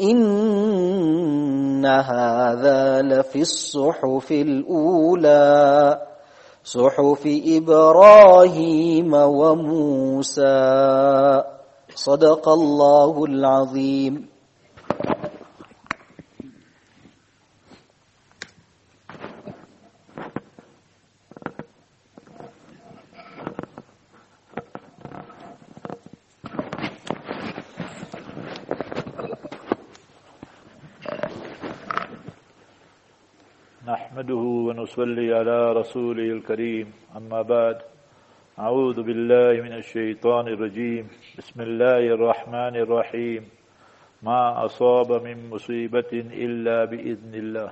إن هذا لفي الصحف الأولى صحف إبراهيم وموسى. صدق الله العظيم. نحمده ونصلي على رسوله الكريم. أما بعد، أعوذ بالله من الشيطان الرجيم. بسم الله الرحمن الرحيم. ما أصاب من مصيبة إلا بإذن الله.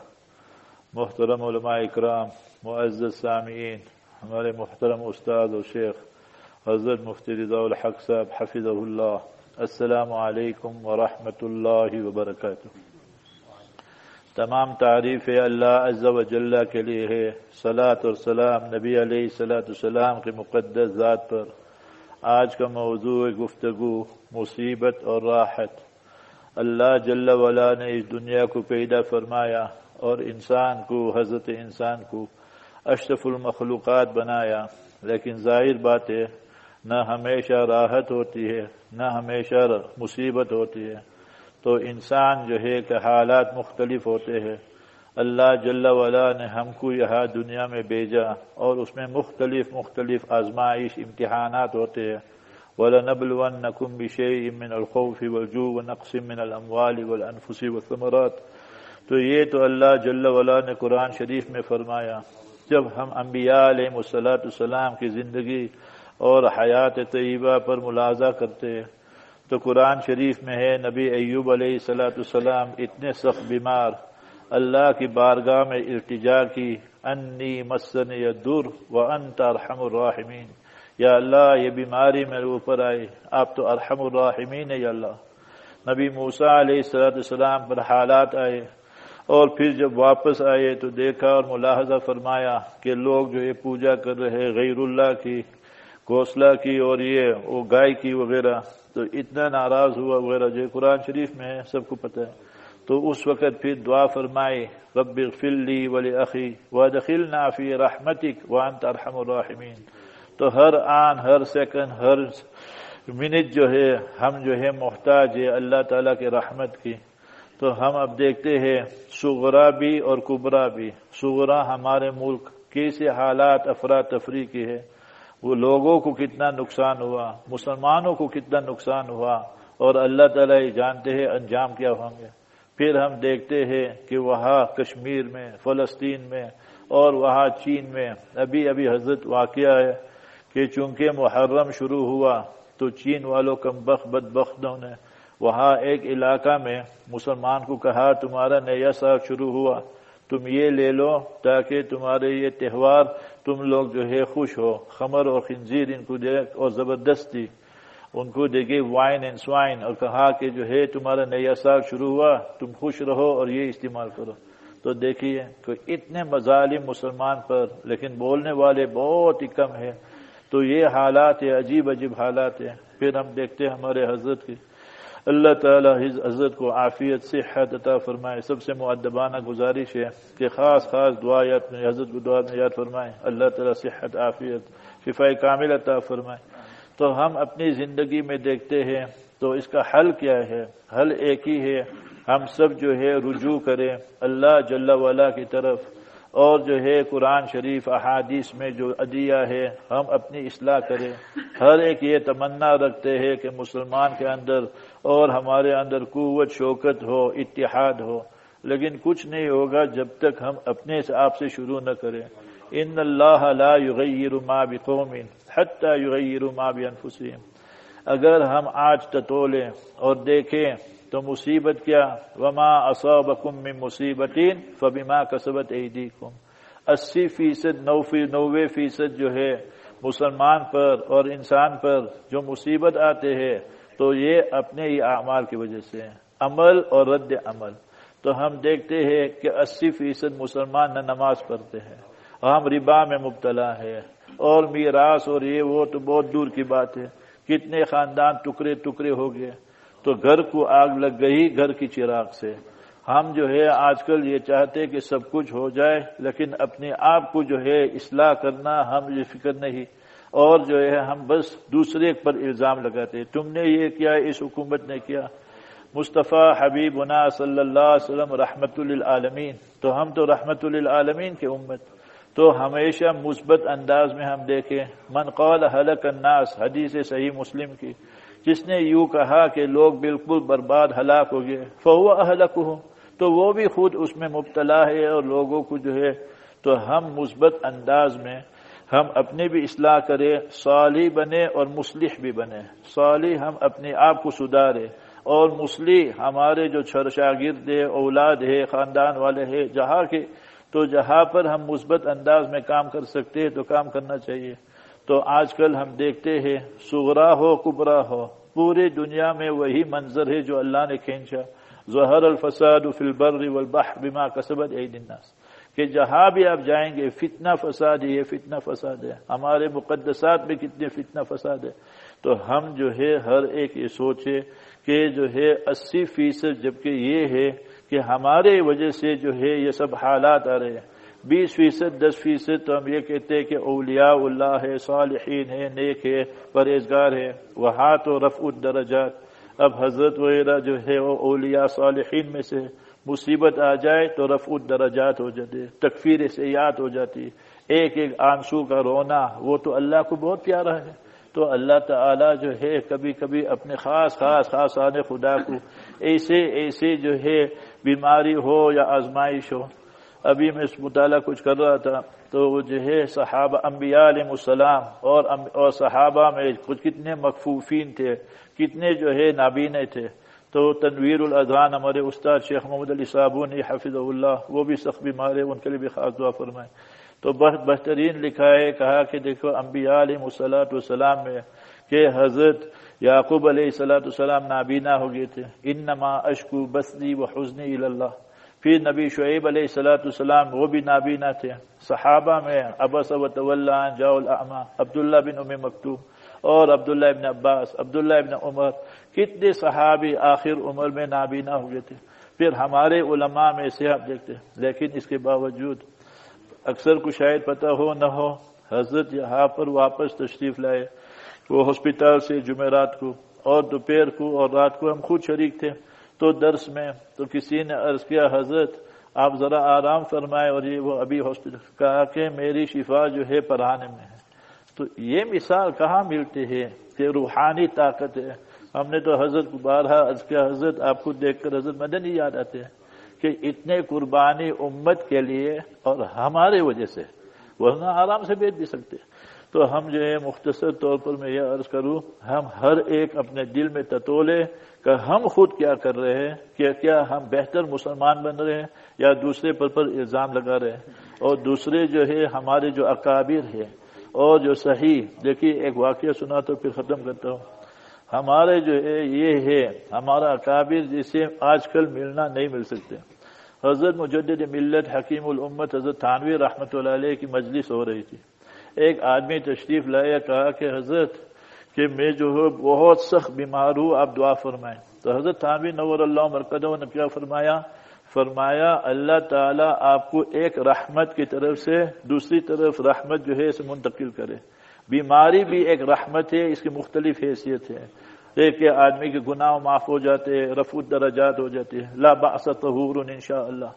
محترم علماء اکرام، معزز سامعین، ہمارے محترم استاد و شیخ، حضرت مفتی رضا الحق صاحب حفظ اللہ. السلام علیکم ورحمۃ اللہ وبرکاتہ. تمام تعریف اللہ عز و جل کے لیے ہے۔ صلاۃ اور سلام نبی علیہ صلاۃ السلام کے مقدس ذات پر۔ آج کا موضوع گفتگو، مصیبت اور راحت۔ اللہ جل ولا نے اس دنیا کو پیدا فرمایا اور انسان کو، حضرت انسان کو اشرف المخلوقات بنایا۔ لیکن ظاہر بات ہے، نہ ہمیشہ راحت ہوتی ہے، نہ ہمیشہ مصیبت ہوتی ہے۔ تو انسان جو ہے کہ حالات مختلف ہوتے ہیں۔ اللہ جل ولا نے ہم کو یہاں دنیا میں بھیجا اور اس میں مختلف مختلف آزمائش، امتحانات ہوتے ہیں۔ وَلَنَبْلُوَنَّكُمْ بِشَيْءٍ مِّنَ الْخَوْفِ وَالْجُوعِ وَنَقْصٍ مِّنَ الْأَمْوَالِ وَالْأَنفُسِ وَالثَّمَرَاتِ۔ تو یہ تو اللہ جل ولا نے قرآن شریف میں فرمایا، جب ہم انبیاء علیہ مسلاۃ السلام کی زندگی اور حیات طیبہ پر ملازہ کرتے تو قرآن شریف میں ہے، نبی ایوب علیہ صلاۃ السلام اتنے سخت بیمار، اللہ کی بارگاہ میں ارتجا کی، انی مسن یا دور و انت ارحم الراحمین۔ یا اللہ، یہ بیماری میرے اوپر آئی آپ تو ارحم الراحمین یا اللہ۔ نبی موسا علیہ صلاۃ السلام پر حالات آئے، اور پھر جب واپس آئے تو دیکھا اور ملاحظہ فرمایا کہ لوگ جو یہ پوجا کر رہے غیر اللہ کی گھوسلہ کی اور یہ وہ گائے کی وغیرہ، تو اتنا ناراض ہوا وغیرہ۔ جو قرآن شریف میں ہے، سب کو پتہ ہے۔ تو اس وقت پھر دعا فرمائے، رب فلی ولی عقی و دخل نافی رحمتک وانت ارحم الراحمین۔ تو ہر آن، ہر سیکنڈ، ہر منٹ جو ہے، ہم جو ہے محتاج ہے اللہ تعالیٰ کے رحمت کی۔ تو ہم اب دیکھتے ہیں سغرا بھی اور کبرا بھی۔ سغرا ہمارے ملک کیسے حالات افراتفری کی ہے وہ لوگوں کو کتنا نقصان ہوا، مسلمانوں کو کتنا نقصان ہوا، اور اللہ تعالیٰ یہ جانتے ہیں انجام کیا ہوں گے۔ پھر ہم دیکھتے ہیں کہ وہاں کشمیر میں، فلسطین میں، اور وہاں چین میں۔ ابھی ابھی حضرت واقعہ ہے کہ چونکہ محرم شروع ہوا تو چین والوں کم بخ بد بختوں نے وہاں ایک علاقہ میں مسلمان کو کہا، تمہارا نیا سال شروع ہوا، تم یہ لے لو تاکہ تمہارے یہ تہوار تم لوگ جو ہے خوش ہو، خمر اور خنزیر ان کو دے اور زبردستی ان کو دے گی وائن اینڈ سوائن اور کہا کہ جو ہے تمہارا نیا سال شروع ہوا، تم خوش رہو اور یہ استعمال کرو۔ تو دیکھیے کہ اتنے مظالم مسلمان پر، لیکن بولنے والے بہت ہی کم ہے تو یہ حالات ہے عجیب عجیب حالات ہیں۔ پھر ہم دیکھتے ہیں ہمارے حضرت کی اللہ تعالیٰ حضرت کو عافیت سے حد عطا فرمائے، سب سے معدبانہ گزارش ہے کہ خاص خاص دعا یاد میں حضرت کو دعا میں یاد فرمائے۔ اللہ تعالیٰ صحت، عافیت شفا کامل عطا فرمائے۔ تو ہم اپنی زندگی میں دیکھتے ہیں، تو اس کا حل کیا ہے؟ حل ایک ہی ہے۔ ہم سب جو ہے رجوع کریں اللہ جل والا کی طرف۔ اور جو ہے قرآن شریف احادیث میں جو عدیہ ہے، ہم اپنی اصلاح کریں۔ ہر ایک یہ تمنا رکھتے ہیں کہ مسلمان کے اندر اور ہمارے اندر قوت، شوکت ہو، اتحاد ہو۔ لیکن کچھ نہیں ہوگا جب تک ہم اپنے سے آپ سے شروع نہ کریں۔ ان اللہ لا یغیر ما بقوم حتی یغیر ما بانفسهم اگر ہم آج تتولیں اور دیکھیں تو مصیبت کیا؟ وما اصابکم من مصیبتین فبما کسبت ایدیکم اسی فیصد نو نوے فیصد جو ہے مسلمان پر اور انسان پر جو مصیبت آتے ہیں، تو یہ اپنے ہی اعمال کی وجہ سے عمل اور رد عمل۔ تو ہم دیکھتے ہیں کہ اسی فیصد مسلمان نہ نماز پڑھتے ہیں۔ ہم ربا میں مبتلا ہے اور میراث اور یہ وہ تو بہت دور کی بات ہے۔ کتنے خاندان ٹکڑے ٹکڑے ہو گئے۔ تو گھر کو آگ لگ گئی گھر کی چراغ سے۔ ہم جو ہے آج کل یہ چاہتے کہ سب کچھ ہو جائے، لیکن اپنے آپ کو جو ہے اصلاح کرنا ہم یہ فکر نہیں۔ اور جو ہے ہم بس دوسرے پر الزام لگاتے تم نے یہ کیا، اس حکومت نے کیا؟ مصطفیٰ حبیب صلی اللہ علیہ وسلم رحمت للعالمین۔ تو ہم تو رحمت للعالمین کے امت۔ تو ہمیشہ مثبت انداز میں ہم دیکھیں۔ من قال حلق الناس، حدیث صحیح مسلم کی۔ جس نے یوں کہا کہ لوگ بالکل برباد ہلاک ہو گئے، فہو اہلک ہو تو وہ بھی خود اس میں مبتلا ہے اور لوگوں کو جو ہے تو ہم مثبت انداز میں ہم اپنے بھی اصلاح کرے صالح بنے اور مسلح بھی بنے صالح ہم اپنے آپ کو سدھارے اور مسلح ہمارے جو چھر شاگرد ہے اولاد ہے خاندان والے ہے جہاں کے تو جہاں پر ہم مثبت انداز میں کام کر سکتے ہیں تو کام کرنا چاہیے۔ تو آج کل ہم دیکھتے ہیں سغرا ہو، کبرا ہو پوری دنیا میں وہی منظر ہے جو اللہ نے کھینچا۔ ظہر الفساد فی البر والبحر بما کسبت عید الناس۔ کہ جہاں بھی آپ جائیں گے، فتنہ فساد یہ فتنہ فساد ہے۔ ہمارے مقدسات میں کتنے فتنہ فساد ہے۔ تو ہم جو ہے، ہر ایک یہ سوچے کہ جو ہے، اسی فیصد جبکہ یہ ہے کہ ہمارے وجہ سے جو ہے، یہ سب حالات آ رہے ہیں۔ بیس فیصد، دس فیصد تو ہم یہ کہتے ہیں کہ اولیاء اللہ ہے صالحین ہے نیک ہے پرہیزگار ہے وہاں تو رف الدرجات۔ اب حضرت وغیرہ جو ہے وہ اولیاء صالحین میں سے مصیبت آ جائے تو رف الدرجات ہو جاتے تکفیر سے یاد ہو جاتی ایک ایک آنسو کا رونا، وہ تو اللہ کو بہت پیارا ہے۔ تو اللہ تعالی جو ہے کبھی کبھی اپنے خاص خاص خاص آنے خدا کو ایسے ایسے جو ہے بیماری ہو یا آزمائش ہو ابھی میں اس مطالعہ کچھ کر رہا تھا تو وہ جو ہے صحابہ انبیاء علیہ السلام اور اور صحابہ میں کچھ کتنے مقفوفین تھے، کتنے جو ہے نابینے تھے۔ تو تنویر الاذان ہمارے استاد شیخ محمد علی صابون حفظ اللہ، وہ بھی سخت بیمار ہے ان کے لیے بھی خاص دعا فرمائے تو بہت بہترین لکھا ہے، کہا کہ دیکھو انبیاء علیہ مسلاۃ والسلام میں کہ حضرت یعقوب علیہ السلاۃ السلام نابینا ہو گئے تھے۔ انما اشکو بسنی و حسنی اللہ۔ پھر نبی شعیب علیہ السلاۃ السلام وہ بھی نابینا تھے۔ صحابہ میں ابس و عبداللہ بن ام مکتوب اور عبداللہ ابن عباس، عبداللہ ابن عمر، کتنے صحابی آخر عمر میں نابینا ہوئے تھے۔ پھر ہمارے علماء میں سے آپ دیکھتے لیکن اس کے باوجود اکثر کو شاید پتہ ہو نہ ہو، حضرت یہاں پر واپس تشریف لائے۔ وہ ہسپتال سے جمعرات کو اور دوپہر کو اور رات کو ہم خود شریک تھے۔ تو درس میں تو کسی نے عرض کیا، حضرت، آپ ذرا آرام فرمائے اور یہ وہ ابھی ہاسپٹل کہا کہ میری شفا جو ہے پڑھانے میں ہے۔ تو یہ مثال کہاں ملتی ہے کہ روحانی طاقت ہے؟ ہم نے تو حضرت کو بارہا عرض کیا، حضرت، آپ کو دیکھ کر حضرت مدنی یاد آتے ہیں کہ اتنے قربانی امت کے لیے اور ہمارے وجہ سے ورنہ آرام سے بیچ بھی سکتے تو ہم جو ہے مختصر طور پر میں یہ عرض کروں، ہم ہر ایک اپنے دل میں تتولے کہ ہم خود کیا کر رہے ہیں؟ کہ کیا ہم بہتر مسلمان بن رہے ہیں یا دوسرے پر پر الزام لگا رہے ہیں؟ اور دوسرے جو ہے ہمارے جو اکابر ہے اور جو صحیح، دیکھیے ایک واقعہ سنا تو پھر ختم کرتا ہوں۔ ہمارے جو ہے یہ ہے، ہمارا اکابر جسے آج کل ملنا نہیں مل سکتے۔ حضرت مجدد ملت حکیم الامت حضرت تھانوی رحمۃ اللہ علیہ کی مجلس ہو رہی تھی۔ ایک آدمی تشریف لایا کہا کہ حضرت کہ میں جو ہے بہت سخت بیمار ہوں، آپ دعا فرمائیں۔ تو حضرت تھانوی نور اللہ مرکز نے کیا فرمایا؟ فرمایا، اللہ تعالیٰ آپ کو ایک رحمت کی طرف سے دوسری طرف رحمت جو ہے اسے منتقل کرے۔ بیماری بھی ایک رحمت ہے، اس کی مختلف حیثیت ہے۔ ایک آدمی کے گناہ معاف ہو جاتے ہیں رفوت درجات ہو جاتے ہیں۔ لا باس طہور انشاء اللہ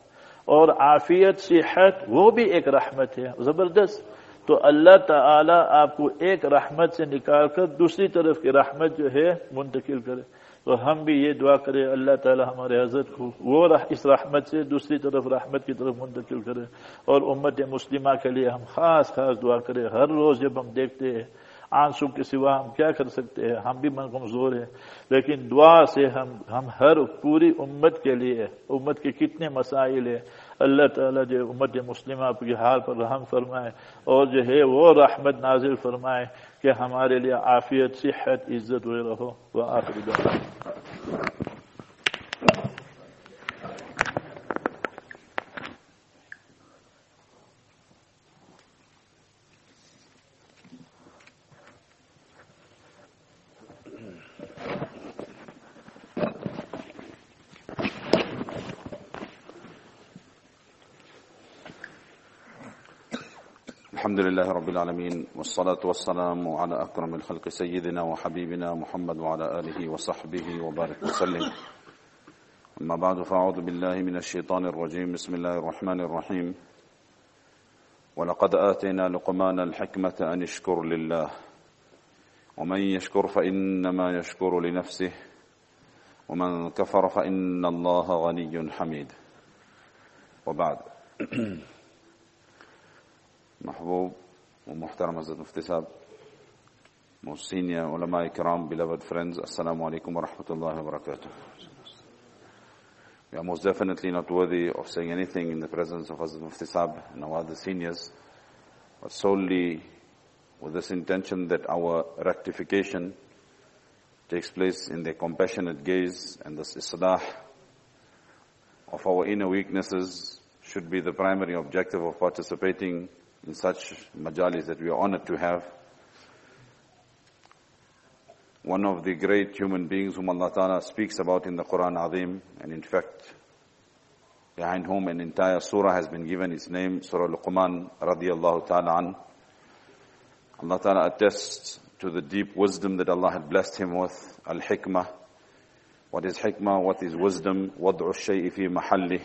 اور عافیت، صحت، وہ بھی ایک رحمت ہے۔ زبردست۔ تو اللہ تعالی آپ کو ایک رحمت سے نکال کر دوسری طرف کی رحمت جو ہے منتقل کرے۔ تو ہم بھی یہ دعا کرے اللہ تعالی ہمارے حضرت کو وہ اس رحمت سے دوسری طرف رحمت کی طرف منتقل کرے۔ اور امت مسلمہ کے لیے ہم خاص خاص دعا کرے ہر روز جب ہم دیکھتے ہیں آنسو کے سوا ہم کیا کر سکتے ہیں، ہم بھی من کمزور ہیں۔ لیکن دعا سے ہم ہم ہر پوری امت کے لیے، امت کے کتنے مسائل ہیں اللہ تعالیٰ جو امت مسلمہ کے حال پر رحم فرمائے اور جو ہے وہ رحمت نازل فرمائے کہ ہمارے لیے عافیت، صحت، عزت وغیرہ ہو۔ وہ آخری الحمد لله رب العالمين والصلاة والسلام على أكرم الخلق سيدنا وحبيبنا محمد وعلى آله وصحبه وبارك وسلم. أما بعد فأعوذ بالله من الشيطان الرجيم. بسم الله الرحمن الرحيم. ولقد آتينا لقمان الحكمة أن اشكر لله. ومن يشكر فإنما يشكر لنفسه. ومن كفر فإن الله غني حميد. وبعد. محبوب ومحترم Azad Mufti Sahib, most senior beloved friends, Assalamu alaikum wa rahmatullahi. We are most definitely not worthy of saying anything in the presence of Hazrat Mufti Sahib and our other seniors, but solely with this intention that our rectification takes place in the compassionate gaze and this islah of our inner weaknesses should be the primary objective of participating in such majalis that we are honored to have. One of the great human beings whom Allah Ta'ala speaks about in the Quran Azim, and in fact, behind whom an entire surah has been given its name, Surah Luqman radiallahu ta'ala an. Allah Ta'ala attests to the deep wisdom that Allah had blessed him with, al-hikmah. What is hikmah? What is wisdom? وَضْعُ الشَّيْءِ فِي مَحَلِّهِ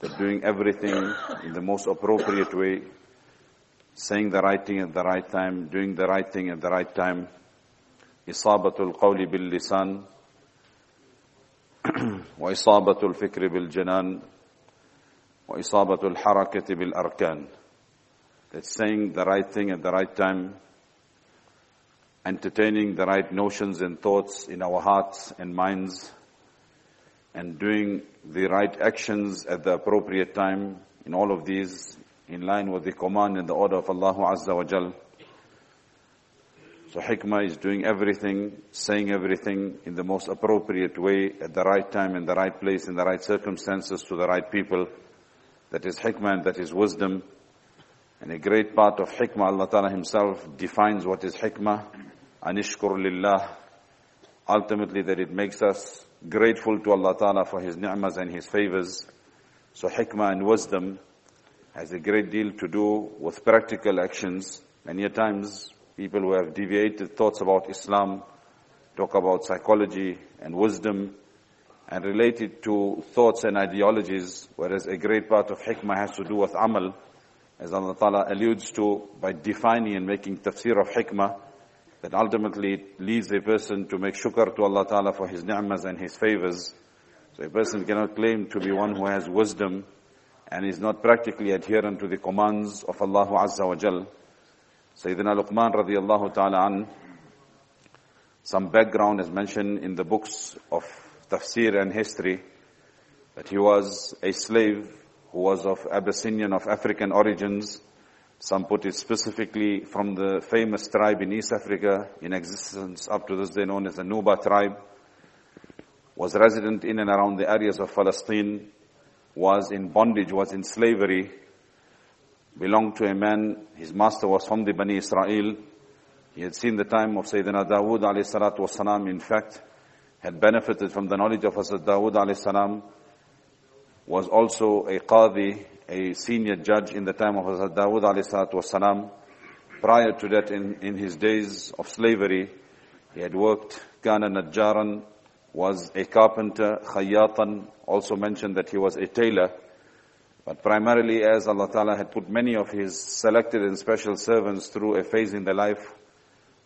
That doing everything in the most appropriate way, saying the right thing at the right time, doing the right thing at the right time. إصابة القول باللسان وإصابة الفكر بالجنان وإصابة الحركة بالأركان. That's saying the right thing at the right time, entertaining the right notions and thoughts in our hearts and minds, and doing the right actions at the appropriate time. In all of these, in line with the command and the order of Allah Azza wa Jal. So hikmah is doing everything, saying everything in the most appropriate way, at the right time, in the right place, in the right circumstances, to the right people. That is hikmah and that is wisdom. And a great part of hikmah, Allah Ta'ala Himself defines what is hikmah. Anishkur lillah. Ultimately that it makes us grateful to Allah Ta'ala for His ni'mas and His favors. So hikmah and wisdom has a great deal to do with practical actions. Many times, people who have deviated thoughts about Islam talk about psychology and wisdom and relate it to thoughts and ideologies, whereas a great part of hikmah has to do with amal, as Allah Ta'ala alludes to by defining and making tafsir of hikmah, that ultimately leads a person to make shukr to Allah Ta'ala for His ni'mas and His favors. So a person cannot claim to be one who has wisdom and is not practically adherent to the commands of Allah Azza wa Jal. Sayyidina Luqman radiallahu ta'ala an, some background is mentioned in the books of tafsir and history that he was a slave who was of Abyssinian, of African origins. Some put it specifically from the famous tribe in East Africa in existence up to this day known as the Nuba tribe. Was resident in and around the areas of Palestine, was in bondage, was in slavery, belonged to a man, his master was from the Bani Israel. He had seen the time of Sayyidina Dawood alayhi salatu wasalam, in fact, had benefited from the knowledge of Hazrat Dawood alayhi salam, was also a qadi, a senior judge in the time of Hazrat Dawood alayhi salatu wasalam. Prior to that, in, in his days of slavery, he had worked, kana najjaran, was a carpenter, khayyatan, also mentioned that he was a tailor. But primarily as Allah Ta'ala had put many of His selected and special servants through a phase in their life,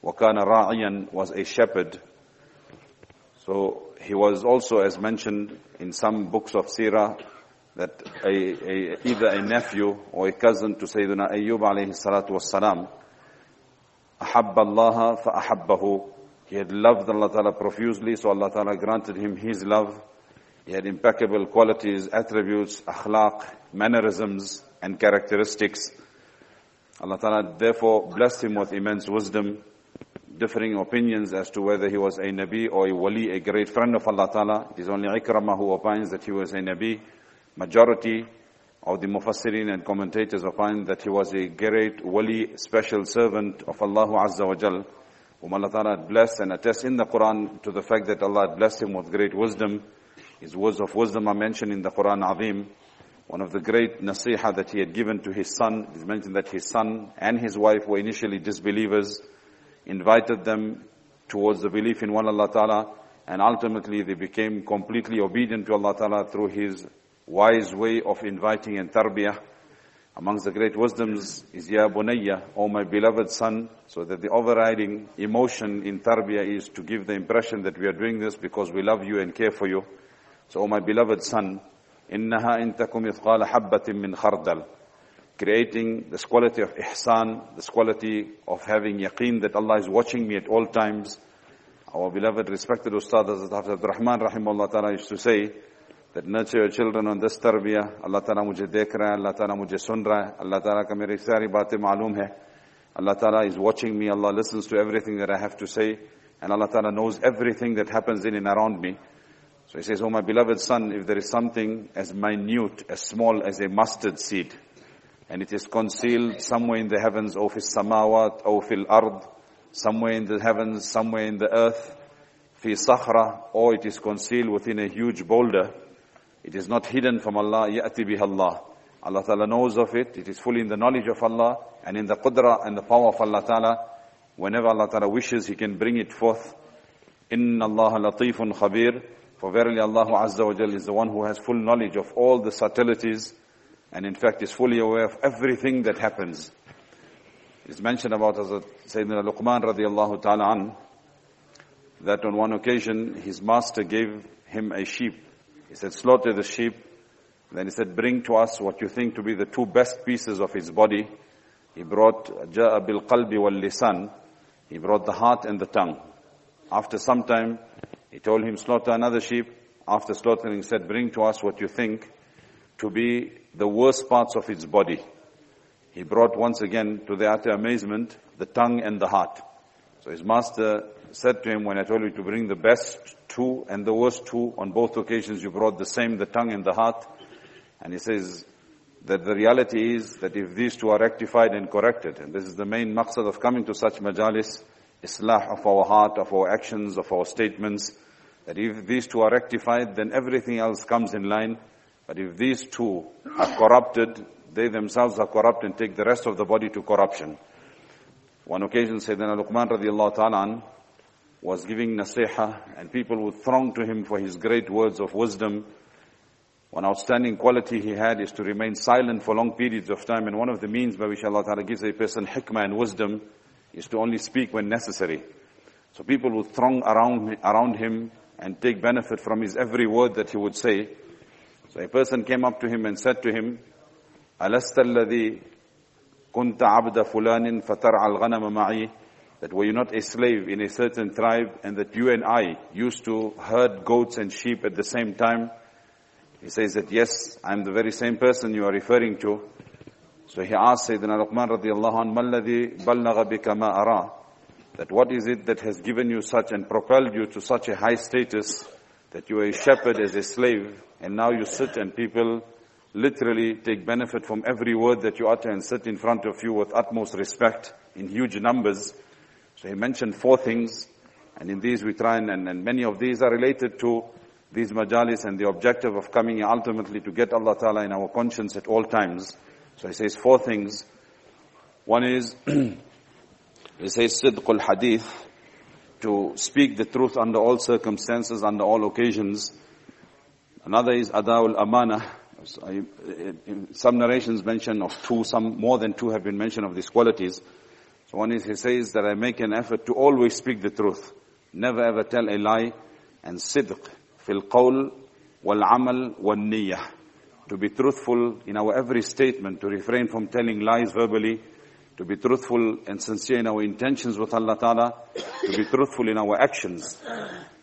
Wakana Ra'iyan was a shepherd. So he was also, as mentioned in some books of Sirah, that a, a, either a nephew or a cousin to Sayyidina Ayyub alayhi salatu was salam, أحب الله فأحبه. he had loved Allah Ta'ala profusely, so Allah Ta'ala granted him His love. He had impeccable qualities, attributes, akhlaq, mannerisms, and characteristics. Allah Ta'ala therefore blessed him with immense wisdom, differing opinions as to whether he was a Nabi or a Wali, a great friend of Allah Ta'ala. It is only Ikramah who opines that he was a Nabi. Majority of the Mufassirin and commentators opine that he was a great Wali, special servant of Allah Azza wa Jal, whom Allah Ta'ala had blessed and attests in the Quran to the fact that Allah had blessed him with great wisdom. His words of wisdom are mentioned in the Quran Azim. One of the great nasiha that he had given to his son is mentioned that his son and his wife were initially disbelievers, invited them towards the belief in one Allah Ta'ala, and ultimately they became completely obedient to Allah Ta'ala through his wise way of inviting and tarbiyah. Amongst the great wisdoms is Ya Bunayya, O my beloved son, so that the overriding emotion in tarbiyah is to give the impression that we are doing this because we love you and care for you. So, O my beloved son, إنها إن تكم مثقال حبة من خردل creating this quality of ihsan, this quality of having yaqeen that Allah is watching me at all times. Our beloved, respected Ustad Hazrat Hafiz Rahman Rahimullah Ta'ala used to say that nurture your children on this tarbiyah. Allah Ta'ala mujhe dekh raha hai, Allah Ta'ala mujhe sun raha hai, Allah Ta'ala ka meri sari baatein maloom hai. Allah Ta'ala is watching me, Allah listens to everything that I have to say, and Allah Ta'ala knows everything that happens in and around me. So he says, Oh my beloved son, if there is something as minute, as small as a mustard seed, and it is concealed somewhere in the heavens, or fil samawat, or fil ard, somewhere in the heavens, somewhere in the earth, fi sakhra, or it is concealed within a huge boulder, it is not hidden from Allah, ya'ti biha Allah. Allah Ta'ala knows of it, it is fully in the knowledge of Allah, and in the qudra and the power of Allah Ta'ala. Whenever Allah Ta'ala wishes, He can bring it forth. Inna Allah latifun khabir. For verily Allah Azza wa Jal is the one who has full knowledge of all the subtleties and in fact is fully aware of everything that happens. It's mentioned about Hazrat Sayyidina Luqman radiallahu ta'ala an, that on one occasion his master gave him a sheep. He said, slaughter the sheep. Then he said, bring to us what you think to be the two best pieces of his body. He brought qalbi wal lisan. He brought the heart and the tongue. After some time, he told him, slaughter another sheep. After slaughtering, he said, bring to us what you think to be the worst parts of its body. He brought once again, to their utter amazement, the tongue and the heart. So his master said to him, when I told you to bring the best two and the worst two, on both occasions you brought the same, the tongue and the heart. And he says that the reality is that if these two are rectified and corrected, and this is the main maqsad of coming to such majalis, islah of our heart, of our actions, of our statements, that if these two are rectified, then everything else comes in line. But if these two are corrupted, they themselves are corrupt and take the rest of the body to corruption. One occasion, Sayyidina Luqman radiallahu ta'ala was giving nasiha and people would throng to him for his great words of wisdom. One outstanding quality he had is to remain silent for long periods of time and one of the means by which Allah Ta'ala gives a person hikmah and wisdom is to only speak when necessary. So people would throng around, around him and take benefit from his every word that he would say. So a person came up to him and said to him, أَلَسْتَ الَّذِي كنت عبد فلان فترعى الغنم معي that were you not a slave in a certain tribe and that you and I used to herd goats and sheep at the same time? He says that yes, I'm the very same person you are referring to. So he asked Sayyidina Luqman radiallahu anh, مَا بَلَّغَ بِكَ مَا أَرَى That what is it that has given you such and propelled you to such a high status that you are a shepherd as a slave and now you sit and people literally take benefit from every word that you utter and sit in front of you with utmost respect in huge numbers. so he mentioned four things and in these we try and, and, many of these are related to these majalis and the objective of coming ultimately to get Allah Ta'ala in our conscience at all times. So he says four things. One is, he says sidqul hadith, to speak the truth under all circumstances, under all occasions. Another is adawul amana. Some narrations mention of two, some more than two have been mentioned of these qualities. So one is he says that I make an effort to always speak the truth. Never ever tell a lie and sidq fil qawl wal amal wal niyyah to be truthful in our every statement, to refrain from telling lies verbally, to be truthful and sincere in our intentions with Allah Ta'ala, to be truthful in our actions.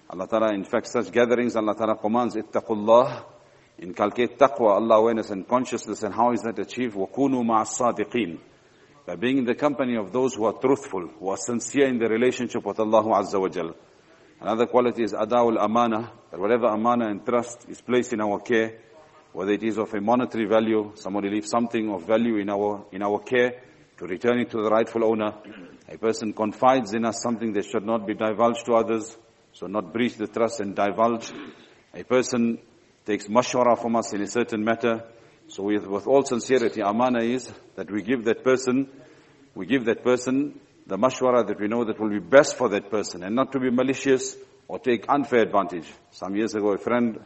Allah Ta'ala, in fact, such gatherings, Allah Ta'ala commands, ittaqullah, inculcate taqwa, Allah awareness and consciousness, and how is that achieved? وَكُونُوا مَعَ الصَّادِقِينَ by being in the company of those who are truthful, who are sincere in their relationship with Allah Azza wa Jal. Another quality is adawul amana, that whatever amana and trust is placed in our care, whether it is of a monetary value, somebody leaves something of value in our, in our care, to return it to the rightful owner. A person confides in us something that should not be divulged to others, so not breach the trust and divulge. A person takes mashwara from us in a certain matter, so with, with all sincerity, amana is that we give that person, we give that person the mashwara that we know that will be best for that person and not to be malicious or take unfair advantage. Some years ago, a friend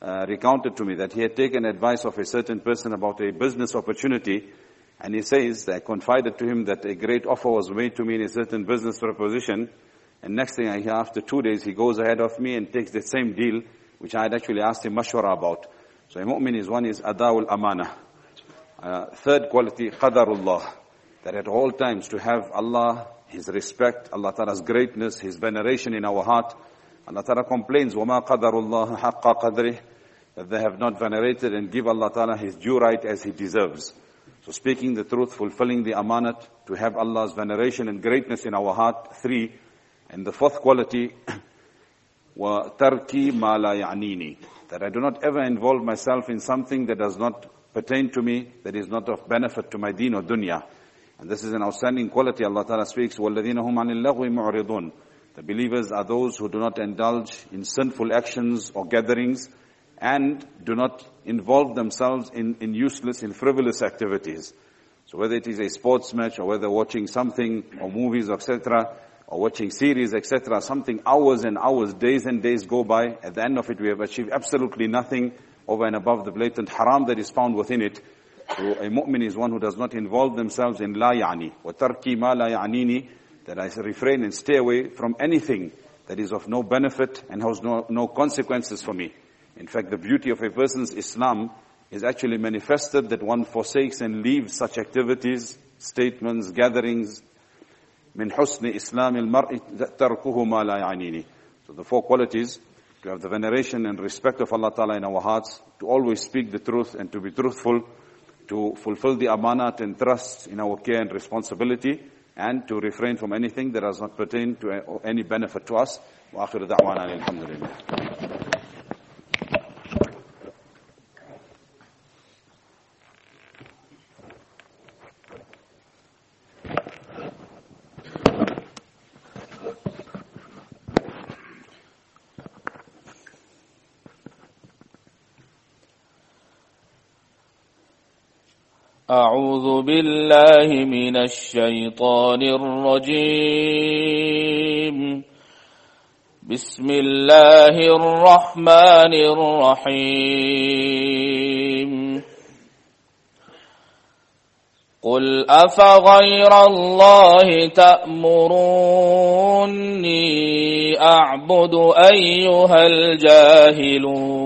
uh, recounted to me that he had taken advice of a certain person about a business opportunity and he says, that I confided to him that a great offer was made to me in a certain business proposition and next thing I hear after two days he goes ahead of me and takes the same deal which I had actually asked him mashwara about. So a mu'min is one is adawul amana. Uh, third quality, qadarullah. That at all times to have Allah, His respect, Allah Ta'ala's greatness, His veneration in our heart, Allah Ta'ala complains, وَمَا قَدَرُ اللَّهَ حَقَّ قَدْرِهِ That they have not venerated and give Allah Ta'ala His due right as He deserves. So speaking the truth, fulfilling the amanat, to have Allah's veneration and greatness in our heart. Three. And the fourth quality, وَتَرْكِ مَا لَا يَعْنِينِي That I do not ever involve myself in something that does not pertain to me, that is not of benefit to my deen or dunya. And this is an outstanding quality. Allah Ta'ala speaks, وَالَّذِينَ هُمْ عَنِ اللَّغْوِ مُعْرِضُونَ the believers are those who do not indulge in sinful actions or gatherings and do not involve themselves in, in useless, in frivolous activities. So whether it is a sports match or whether watching something or movies, etc., or watching series, etc. Something hours and hours, days and days go by. At the end of it, we have achieved absolutely nothing over and above the blatant haram that is found within it. So a mu'min is one who does not involve themselves in la ya'ni, wa tarki ma la ya'nini, that I refrain and stay away from anything that is of no benefit and has no, no consequences for me. In fact, the beauty of a person's Islam is actually manifested that one forsakes and leaves such activities, statements, gatherings, من حسن إسلام المرء تركه ما لا يعنيني. So the four qualities, to have the veneration and respect of Allah Ta'ala in our hearts, to always speak the truth and to be truthful, to fulfill the amanat and trust in our care and responsibility, and to refrain from anything that does not pertain to any benefit to us. وآخر دعوانا الحمد لله. أعوذ بالله من الشيطان الرجيم. بسم الله الرحمن الرحيم. قل أفغير الله تأمروني أعبد أيها الجاهلون.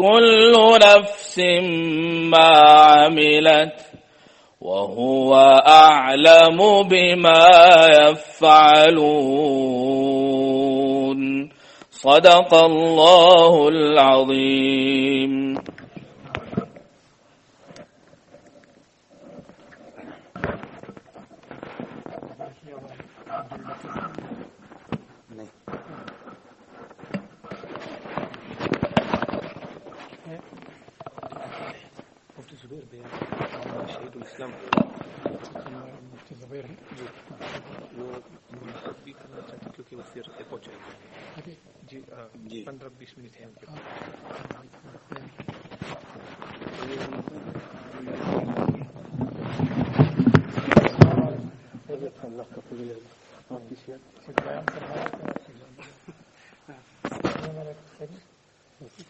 كل نفس ما عملت وهو أعلم بما يفعلون. صدق الله العظيم. وہ گے جی جی۔ پندرہ بیس منٹ ہیں۔ ان کے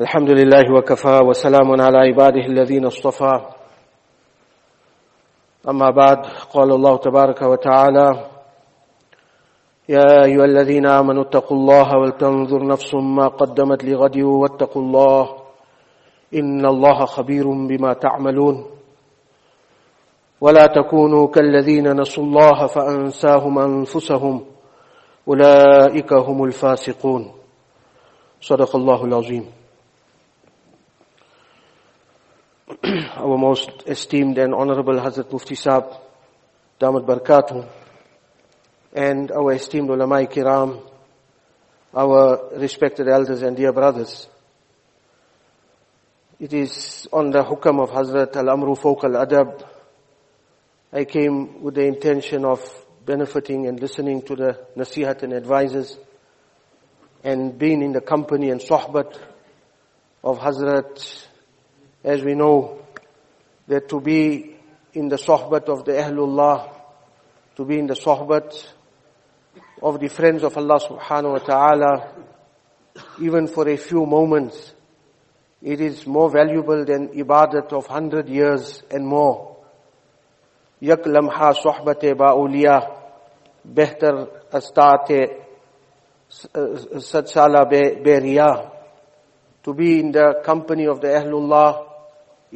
الحمد لله وكفى وسلام على عباده الذين اصطفى. أما بعد قال الله تبارك وتعالى يا أيها الذين آمنوا اتقوا الله ولتنظر نفس ما قدمت لغد واتقوا الله إن الله خبير بما تعملون. ولا تكونوا كالذين نسوا الله فأنساهم أنفسهم أولئك هم الفاسقون. صدق الله العظيم. Our most esteemed and honorable Hazrat Mufti Saab, Damat Barakatuh, and our esteemed ulama kiram, our respected elders and dear brothers. It is on the hukam of Hazrat Al-Amru Fawq Al-Adab. I came with the intention of benefiting and listening to the nasihat and advices and being in the company and sohbat of Hazrat as we know that to be in the sohbat of the Ahlullah, to be in the sohbat of the friends of Allah subhanahu wa ta'ala, even for a few moments, it is more valuable than ibadat of hundred years and more. یک لمحہ صحبت باولیا بہتر استاط ست سالہ بے, بے ریا to be in the company of the Ahlullah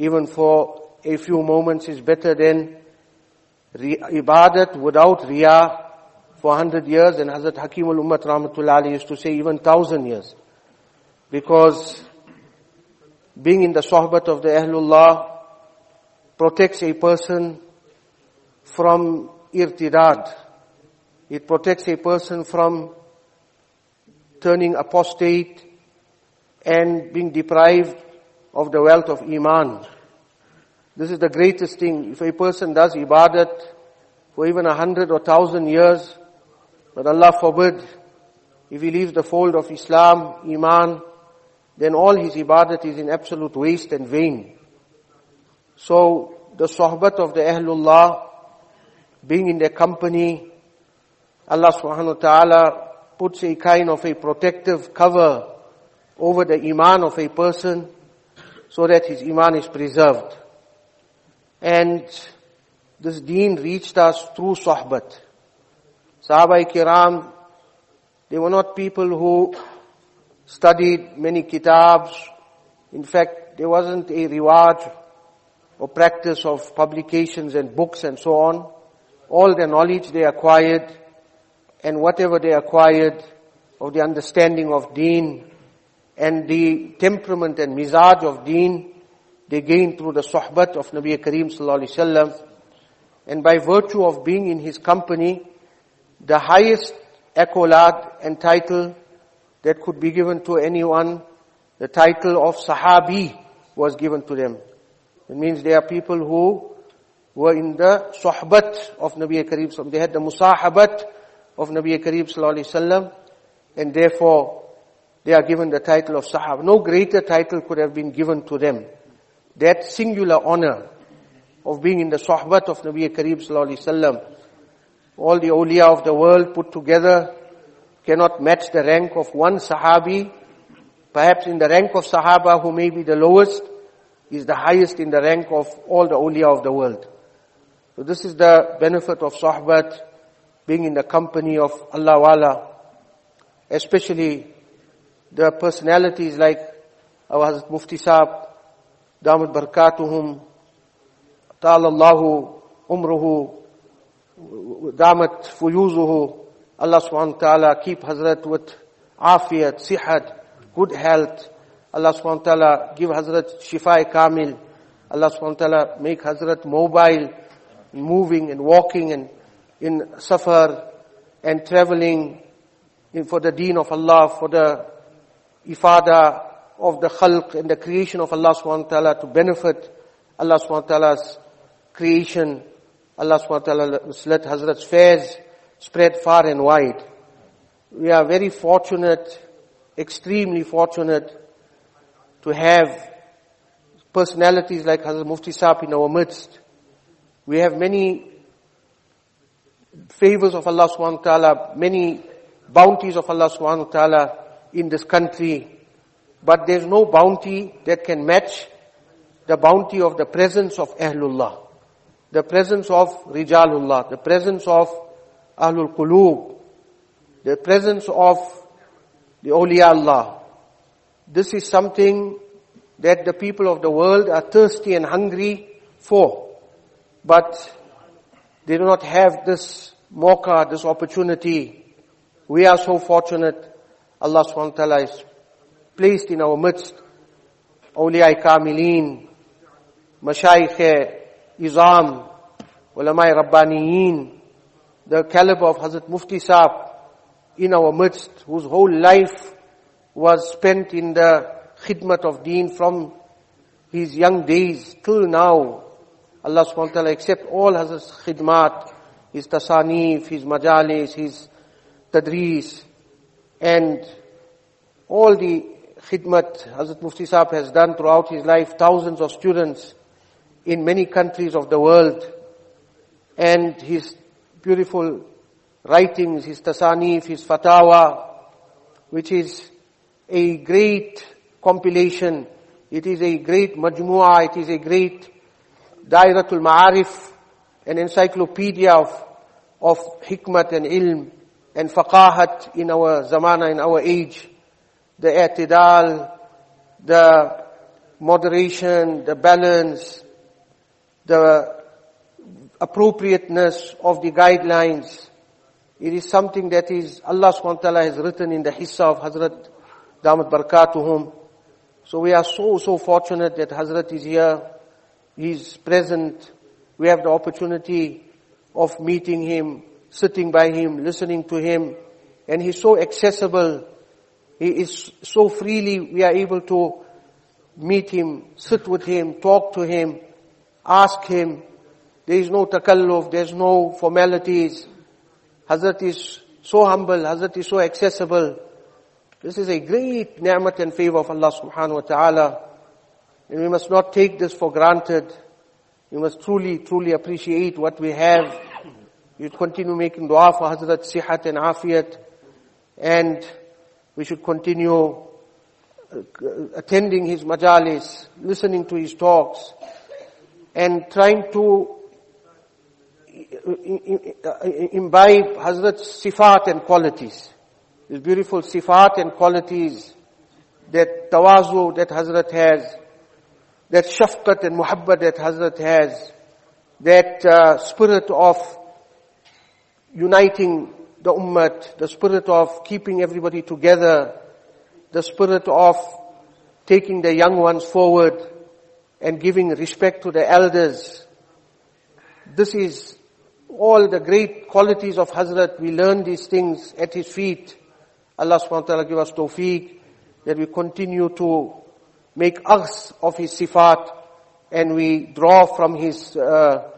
even for a few moments is better than ibadat without riyah for 100 years and Hazrat Hakim al-Ummat rahmatullah alayhi used to say even 1000 years. Because being in the sohbat of the Ahlullah protects a person from irtidad. It protects a person from turning apostate and being deprived of the wealth of iman. This is the greatest thing. If a person does ibadat for even a hundred or thousand years, but Allah forbid, if he leaves the fold of Islam, iman, then all his ibadat is in absolute waste and vain. So, the sohbat of the Ahlullah, being in their company, Allah subhanahu wa ta'ala puts a kind of a protective cover over the iman of a person so that his iman is preserved. And this deen reached us through sohbat. Sahaba kiram, they were not people who studied many kitabs. In fact, there wasn't a reward or practice of publications and books and so on. All the knowledge they acquired and whatever they acquired of the understanding of deen and the temperament and mizaj of deen, they gained through the sohbat of Nabi Kareem sallallahu alaihi wasallam. And by virtue of being in his company, the highest accolade and title that could be given to anyone, the title of Sahabi was given to them. It means they are people who were in the sohbat of Nabi Kareem They had the musahabat of Nabi Kareem sallallahu alaihi wasallam, and therefore they are given the title of Sahab. No greater title could have been given to them. That singular honor of being in the sohbat of Nabi Kareem sallallahu alaihi wasallam. All the awliya of the world put together cannot match the rank of one Sahabi. Perhaps in the rank of Sahaba who may be the lowest, is the highest in the rank of all the awliya of the world. So this is the benefit of sohbat, being in the company of Allah Wala, especially the personalities like our Hazrat Mufti Saab, Damat Barakatuhum, Ta'ala Allahu Umruhu, Damat Fuyuzuhu, Allah subhanahu wa ta'ala keep Hazrat with afiyat, sihat, good health. Allah subhanahu wa ta'ala give Hazrat Shifai Kamil. Allah subhanahu wa ta'ala make Hazrat mobile, moving and walking and in safar and traveling in for the deen of Allah, for the ifada of the khalq and the creation of Allah subhanahu wa ta'ala to benefit Allah subhanahu wa ta'ala's creation. Allah subhanahu wa ta'ala let Hazrat's fairs spread far and wide. We are very fortunate, extremely fortunate to have personalities like Hazrat Mufti Saab in our midst. We have many favors of Allah subhanahu wa ta'ala, many bounties of Allah subhanahu wa ta'ala in this country. But there's no bounty that can match the bounty of the presence of Ahlullah. The presence of Rijalullah. The presence of Ahlul Qulub, the presence of the awliya Allah. This is something that the people of the world are thirsty and hungry for. But they do not have this mocha, this opportunity. We are so fortunate. Allah subhanahu wa ta'ala is placed in our midst. Awliya Kamilin, Mashayikh Izam, Ulama Rabbaniyin, the caliber of Hazrat Mufti Saab in our midst, whose whole life was spent in the khidmat of deen from his young days till now. Allah subhanahu wa ta'ala accept all Hazrat's khidmat, his tasanif, his majalis, his tadris, and all the khidmat Hazrat Mufti Saab has done throughout his life, thousands of students in many countries of the world, and his beautiful writings, his tasanif, his fatawa, which is a great compilation. It is a great majmu'ah, it is a great dairatul ma'arif, an encyclopedia of, of hikmat and ilm and faqahat in our zamana, in our age. The i'tidal, the moderation, the balance, the appropriateness of the guidelines. It is something that is Allah subhanahu wa ta'ala has written in the Hissa of Hazrat Damat Barakatuhum. So we are so, so fortunate that Hazrat is here. He is present. We have the opportunity of meeting him, sitting by him, listening to him. And he's so accessible. He is so freely, we are able to meet him, sit with him, talk to him, ask him. There is no takalluf, there's no formalities. Hazrat is so humble, Hazrat is so accessible. This is a great ni'mat and favor of Allah subhanahu wa ta'ala. And we must not take this for granted. We must truly, truly appreciate what we have. You continue making dua for Hazrat sihat and afiyat. And we should continue uh, attending his majalis, listening to his talks, and trying to imbibe Hazrat's sifat and qualities. His beautiful sifat and qualities, that tawazu that Hazrat has, that shafqat and muhabbat that Hazrat has, that uh, spirit of uniting the ummah, the spirit of keeping everybody together, the spirit of taking the young ones forward and giving respect to the elders. This is all the great qualities of Hazrat. We learn these things at his feet. Allah subhanahu wa ta'ala give us tawfiq that we continue to make us of his sifat and we draw from his uh,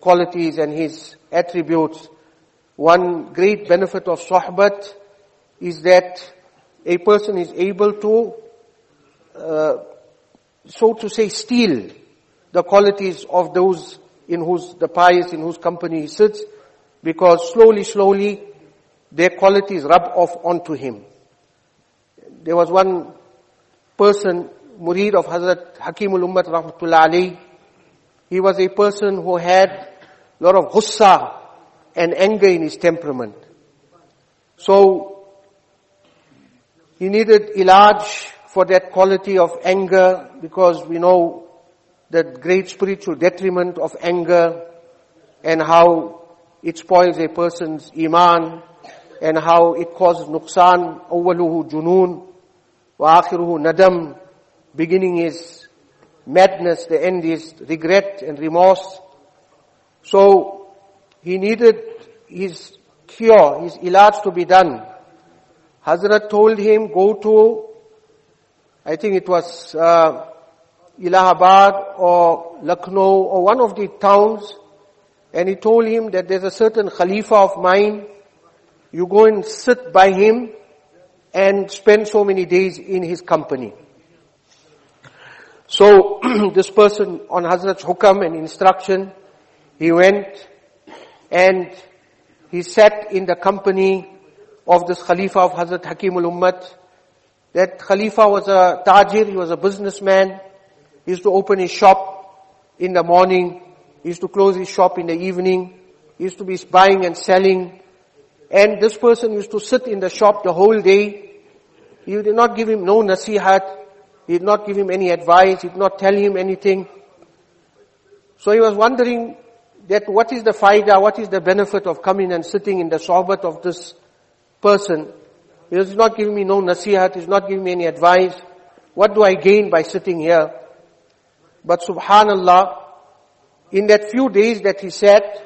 qualities and his attributes. One great benefit of sohbat is that a person is able to, uh, so to say, steal the qualities of those in whose, the pious, in whose company he sits, because slowly, slowly, their qualities rub off onto him. There was one person, murid of Hazrat Hakimul Ummat Rahmatullah Ali. He was a person who had a lot of ghussa and anger in his temperament. So, he needed ilaj for that quality of anger because we know the great spiritual detriment of anger and how it spoils a person's iman and how it causes nuqsan, awwaluhu junun, wa akhiruhu nadam, beginning is madness, the end is regret and remorse. So, he needed his cure, his ilaj to be done. Hazrat told him, go to, I think it was, uh, Allahabad or Lucknow or one of the towns, and he told him that there's a certain Khalifa of mine, you go and sit by him and spend so many days in his company. So, this person on Hazrat's hukam and instruction, he went and he sat in the company of this Khalifa of Hazrat Hakimul Ummat. That Khalifa was a tajir, he was a businessman. He used to open his shop in the morning. He used to close his shop in the evening. He used to be buying and selling. And this person used to sit in the shop the whole day. He did not give him no nasihat. He did not give him any advice. He did not tell him anything. So he was wondering that what is the faida, what is the benefit of coming and sitting in the sohbat of this person. He is not giving me no nasihat, he he's not giving me any advice. What do I gain by sitting here? But subhanallah, in that few days that he sat,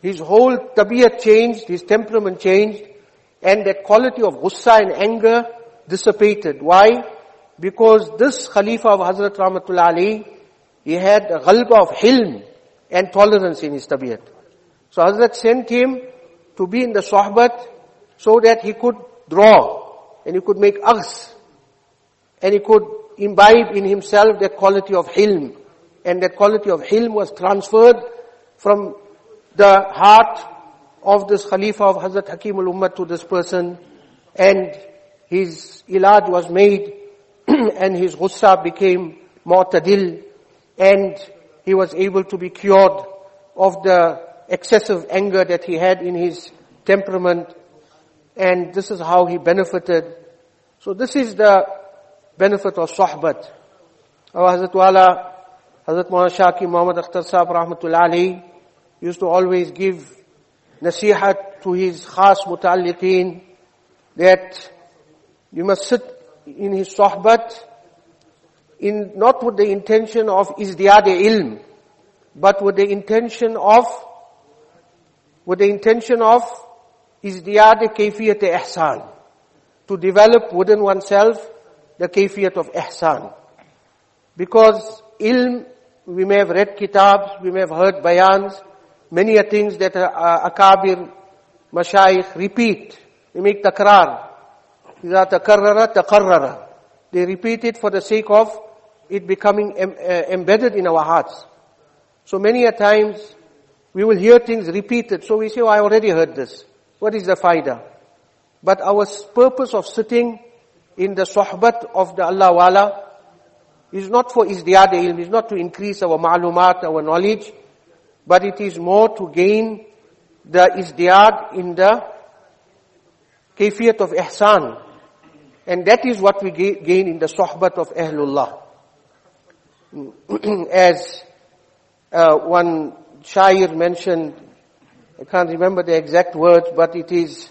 his whole tabiyat changed, his temperament changed, and that quality of gussa and anger dissipated. Why? Because this Khalifa of Hazrat Rahmatullah Ali, he had a ghalba of hilm and tolerance in his tabiat. So Hazrat sent him to be in the sohbat so that he could draw and he could make aghs and he could imbibe in himself that quality of hilm. And that quality of hilm was transferred from the heart of this Khalifa of Hazrat Hakimul Ummah to this person. And his ilaj was made and his ghussa became mu'tadil. And he was able to be cured of the excessive anger that he had in his temperament and this is how he benefited. So this is the benefit of sohbat. Our Hazrat Wala, Hazrat Muhammad Shaki Muhammad Akhtar Sahib Rahmatullah alayhi used to always give nasihat to his khas muta'alliqeen that you must sit in his sohbat in not with the intention of izdiyad ilm, but with the intention of with the intention of izdiyad kayfiyat ihsan to develop within oneself the kayfiyat of ihsan because ilm we may have read kitabs we may have heard bayans many a things that uh, akabir mashayikh repeat they make takrar إذا تكرر تقرر they repeat it for the sake of it becoming em, uh, embedded in our hearts so many a times we will hear things repeated. So we say, oh, I already heard this. What is the faida? But our purpose of sitting in the sohbat of the Allah Wala is not for izdiyad ilm, is not to increase our ma'lumat, our knowledge, but it is more to gain the izdiyad in the kayfiyat of ihsan. And that is what we gain in the sohbat of Ahlullah as uh, one shair mentioned, I can't remember the exact words, but it is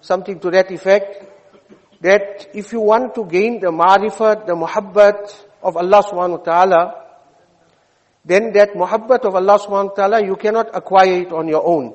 something to that effect that if you want to gain the marifat, the muhabbat of Allah subhanahu wa ta'ala, then that muhabbat of Allah subhanahu wa ta'ala, you cannot acquire it on your own.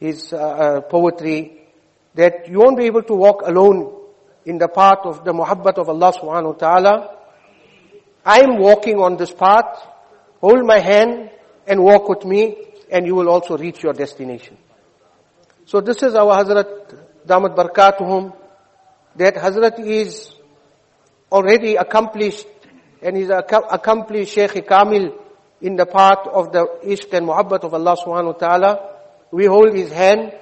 his uh, uh, poetry that you won't be able to walk alone in the path of the muhabbat of Allah subhanahu wa ta'ala. I am walking on this path. Hold my hand and walk with me and you will also reach your destination. So this is our Hazrat Damat Barakatuhum that Hazrat is already accomplished and is accomplished Sheikh Kamil in the path of the ishq and muhabbat of Allah subhanahu wa ta'ala. We hold his hand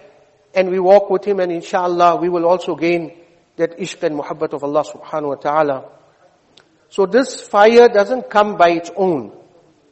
and we walk with him and inshallah we will also gain that ishq and muhabbat of Allah subhanahu wa ta'ala. So this fire doesn't come by its own.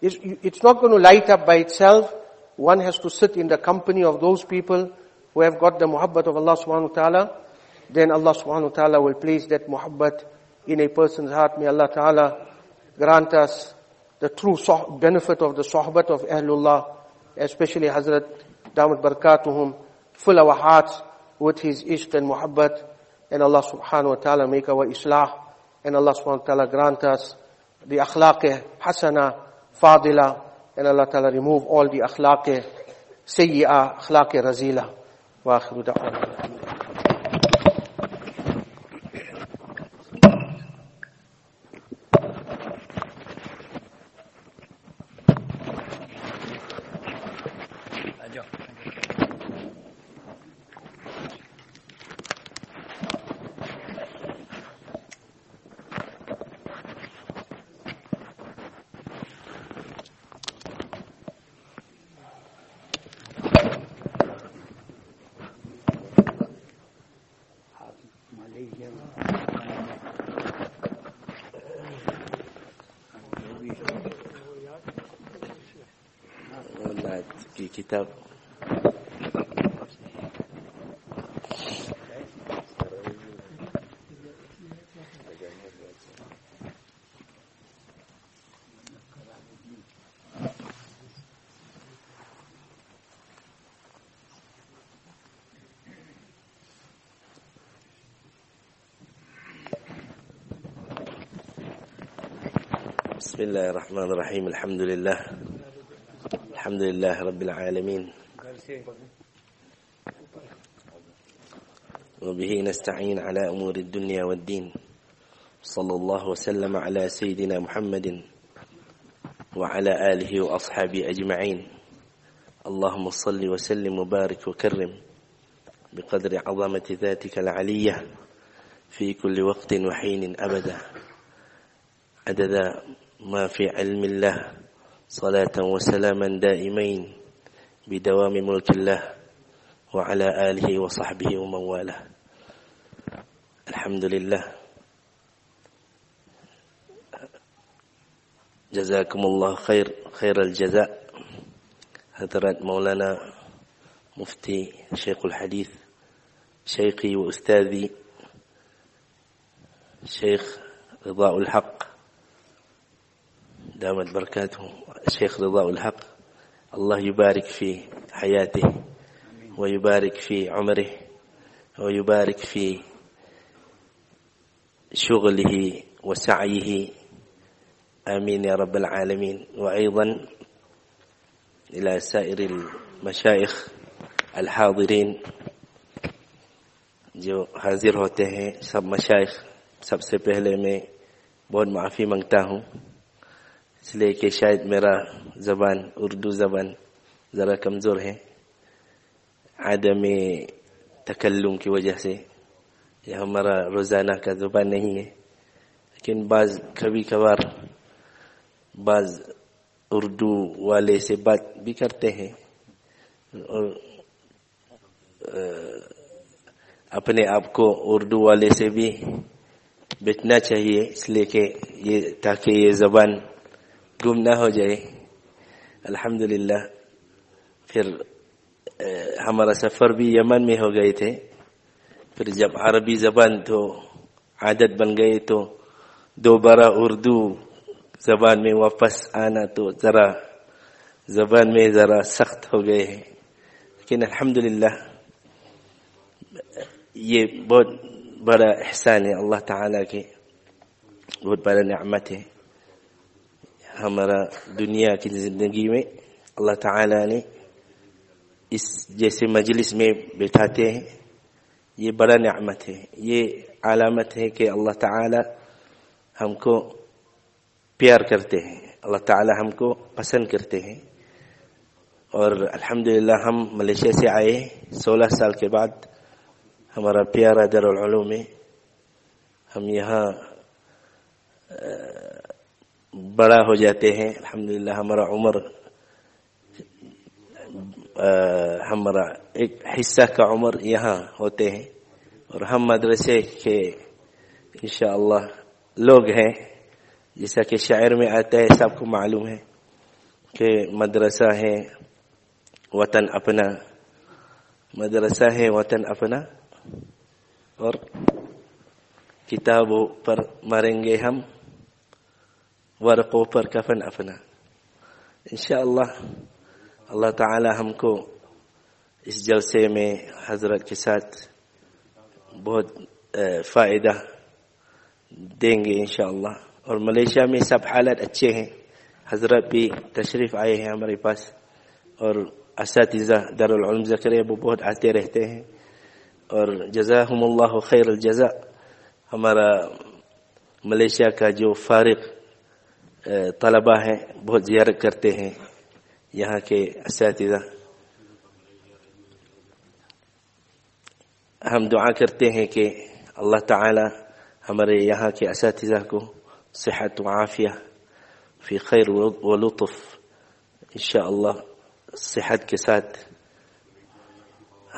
It's not going to light up by itself. One has to sit in the company of those people who have got the muhabbat of Allah subhanahu wa ta'ala then Allah subhanahu wa ta'ala will place that muhabbat in a person's heart. May Allah ta'ala grant us the true benefit of the sohbat of Ahlullah, especially Hazrat Damat Barakatuhum, fill our hearts with His ishq and muhabbat, and Allah subhanahu wa ta'ala make our islah, and Allah subhanahu wa ta'ala grant us the akhlaq hasana, fadila, and Allah ta'ala remove all the akhlaq sayyi'ah, akhlaq razila. وآخر دعوانا الحمد لله. بسم الله الرحمن الرحيم. الحمد لله. الحمد لله رب العالمين. وبه نستعين على أمور الدنيا والدين. صلى الله وسلم على سيدنا محمد وعلى آله وأصحابه أجمعين. اللهم صل وسلم وبارك وكرم بقدر عظمة ذاتك العلية في كل وقت وحين أبدا. عدد ما في علم الله صلاة وسلاما دائمين بدوام ملك الله وعلى آله وصحبه ومن والاه. الحمد لله. جزاكم الله خير خير الجزاء. حضرات مولانا مفتي شيخ الحديث شيخي وأستاذي شيخ رضاء الحق. دامت بركاته الشيخ رضاء الحق. الله يبارك في حياته ويبارك في عمره ويبارك في شغله وسعيه. آمين يا رب العالمين. وأيضا إلى سائر المشايخ الحاضرين. جو حاضر ہوتے ہیں سب مشائق سب سے پہلے میں بہت معافی مانگتا ہوں۔ اس لیے کہ شاید میرا زبان اردو زبان ذرا کمزور ہے۔ عدم تکلم کی وجہ سے یہ ہمارا روزانہ کا زبان نہیں ہے۔ لیکن بعض کبھی کبھار بعض اردو والے سے بات بھی کرتے ہیں اور اپنے آپ کو اردو والے سے بھی بیچنا چاہیے۔ اس لیے کہ یہ، تاکہ یہ زبان گم نہ ہو جائے۔ الحمدللہ۔ پھر ہمارا سفر بھی یمن میں ہو گئے تھے۔ پھر جب عربی زبان تو عادت بن گئے تو دوبارہ اردو زبان میں واپس آنا تو ذرا زبان میں ذرا سخت ہو گئے ہیں۔ لیکن الحمدللہ، یہ بہت بڑا احسان ہے۔ اللہ تعالیٰ کے بہت بڑا نعمت ہے۔ ہمارا دنیا کی زندگی میں اللہ تعالیٰ نے اس جیسے مجلس میں بیٹھاتے ہیں۔ یہ بڑا نعمت ہے۔ یہ علامت ہے کہ اللہ تعالیٰ ہم کو پیار کرتے ہیں۔ اللہ تعالیٰ ہم کو پسند کرتے ہیں۔ اور الحمدللہ ہم ملیشیا سے آئے سولہ سال کے بعد ہمارا پیارا در العلوم میں ہم یہاں بڑا ہو جاتے ہیں۔ الحمدللہ، ہمارا عمر ہمارا ایک حصہ کا عمر یہاں ہوتے ہیں۔ اور ہم مدرسے کے انشاءاللہ لوگ ہیں۔ جیسا کہ شاعر میں آتا ہے، سب کو معلوم ہے کہ مدرسہ ہے وطن اپنا۔ مدرسہ ہے وطن اپنا۔ اور کتابوں پر مریں گے ہم۔ ورقوں پر کفن اپنا انشاءاللہ اللہ تعالی ہم کو اس جلسے میں حضرت کے ساتھ بہت فائدہ دیں گے انشاءاللہ اور ملیشیا میں سب حالت اچھے ہیں حضرت بھی تشریف آئے ہیں ہمارے پاس اور اساتذہ دارالعلوم ذکر وہ بہت آتے رہتے ہیں اور جزاہم اللہ خیر الجزا ہمارا ملیشیا کا جو فارغ طلبہ ہیں، بہت زیارت کرتے ہیں یہاں کے اساتذہ۔ ہم دعا کرتے ہیں کہ اللہ تعالی ہمارے یہاں کے اساتذہ کو صحت و عافیہ فی خیر و لطف انشاءاللہ صحت کے ساتھ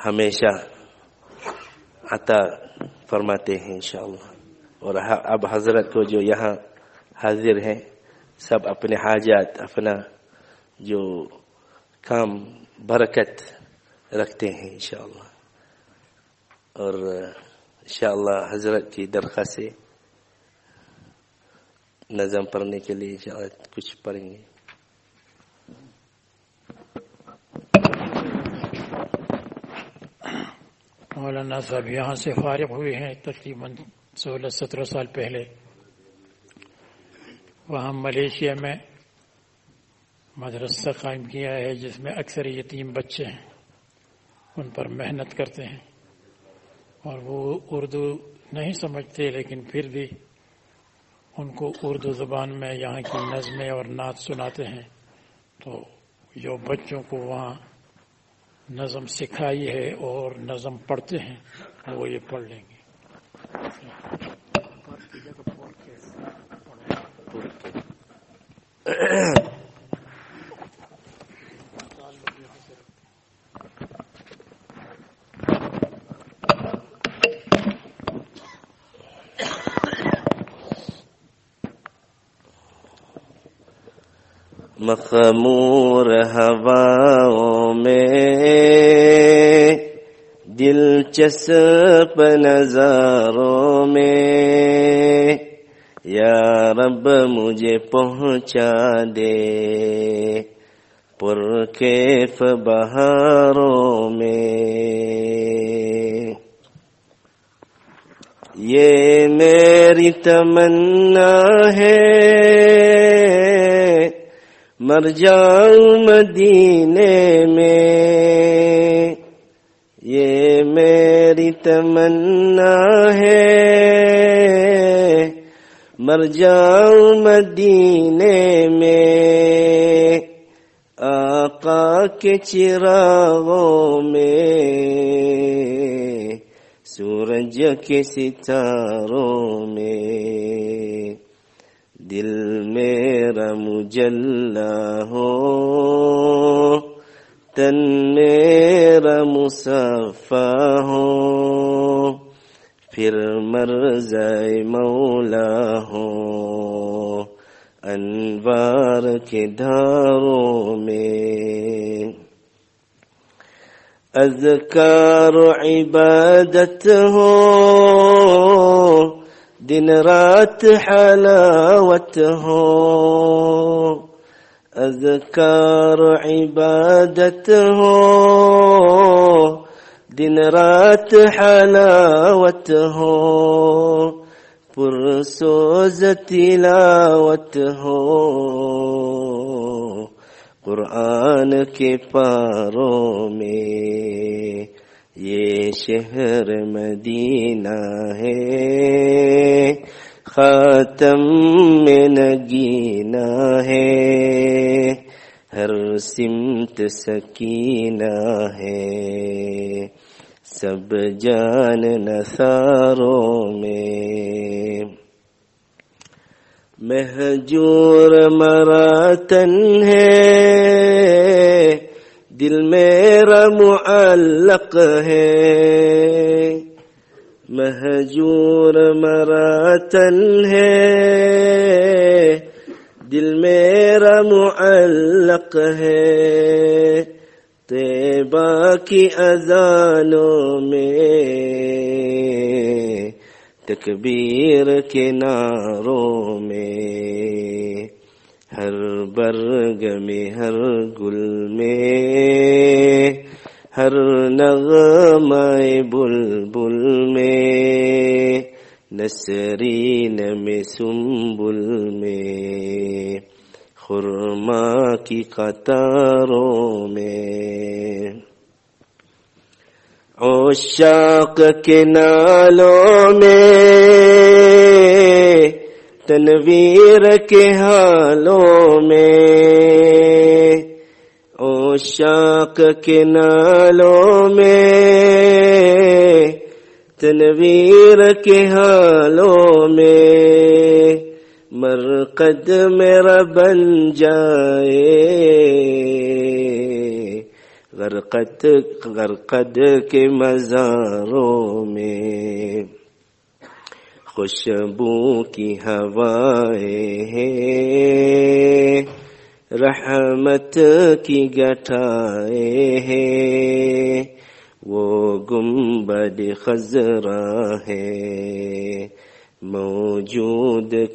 ہمیشہ عطا فرماتے ہیں انشاءاللہ۔ اور اب حضرت کو جو یہاں حاضر ہیں سب اپنے حاجات، اپنا جو کام، برکت رکھتے ہیں انشاءاللہ۔ اور انشاءاللہ حضرت کی درخواست سے نظم پڑھنے کے لیے انشاءاللہ کچھ پڑھیں گے۔ مولانا صاحب یہاں سے فارغ ہوئے ہیں تقریباً سولہ سترہ سال پہلے۔ وہاں ملیشیا میں مدرسہ قائم کیا ہے، جس میں اکثر یتیم بچے ہیں، ان پر محنت کرتے ہیں۔ اور وہ اردو نہیں سمجھتے، لیکن پھر بھی ان کو اردو زبان میں، یہاں کی نظمیں اور نعت سناتے ہیں۔ تو جو بچوں کو وہاں نظم سکھائی ہے اور نظم پڑھتے ہیں، وہ یہ پڑھ لیں گے۔ مخمور ہواؤں میں دلچسپ نظاروں میں یا رب مجھے پہنچا دے۔ پر کیف بہاروں میں۔ یہ میری تمنا ہے۔ مر جاؤں مدینے میں۔ یہ میری تمنا ہے۔ مر جاؤں مدینے میں، آقا کے چراغوں میں، سورج کے ستاروں میں۔ دل میرا مجلا ہو، تن میرا مصفا ہو۔ پھر مر جائے مولا ہو انوار کے دھاروں میں اذکار و عبادت ہو دن رات حلاوت ہو اذکار و عبادت ہو دن رات حلاوت ہو پرسوز تلاوت ہو قرآن کے پاروں میں یہ شہر مدینہ ہے خاتم میں نگینہ ہے ہر سمت سکینہ ہے۔ سب جان نثاروں میں محجور مراتن ہے دل میرا معلق ہے محجور مراتن ہے دل میرا معلق ہے طیبہ کی اذانوں میں۔ تکبیر کے ناروں میں۔ ہر برگ میں، ہر گل میں۔ ہر نغمائے بلبل میں۔ نسرین میں، سنبل میں۔ خرما کی قطاروں میں۔ عشاق کے نالوں میں، تنویر کے حالوں میں۔ عشاق کے نالوں میں، تنویر کے حالوں میں۔ مرقد میرا بن جائے۔ غرقت غرقد کے مزاروں میں۔ خوشبو کی ہوائیں ہیں۔ رحمت کی گٹھائے ہیں۔ وہ گنبد خزرا ہے موجود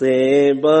طيبة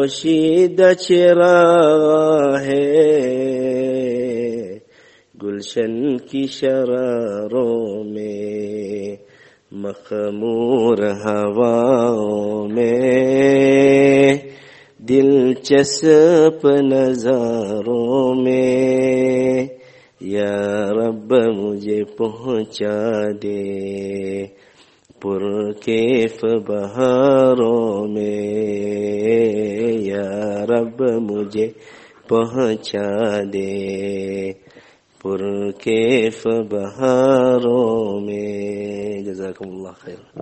پوشیدہ چراغ ہے۔ گلشن کی شراروں میں، مخمور ہواؤں میں، دلچسپ نظاروں میں۔ یا رب مجھے پہنچا دے۔ پر کیف بہاروں میں، یا رب مجھے پہنچا دے۔ پر کیف بہاروں میں۔ جزاکم اللہ خیر۔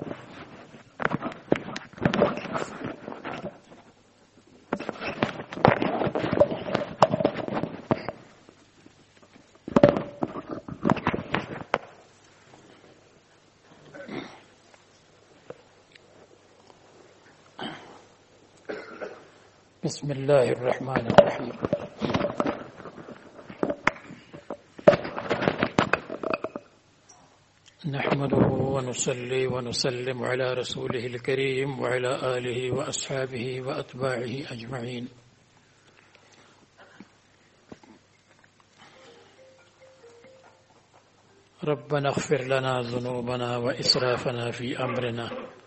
بسم الله الرحمن الرحيم. نحمده ونصلي ونسلم على رسوله الكريم وعلى آله وأصحابه وأتباعه أجمعين. ربنا اغفر لنا ذنوبنا وإسرافنا في أمرنا.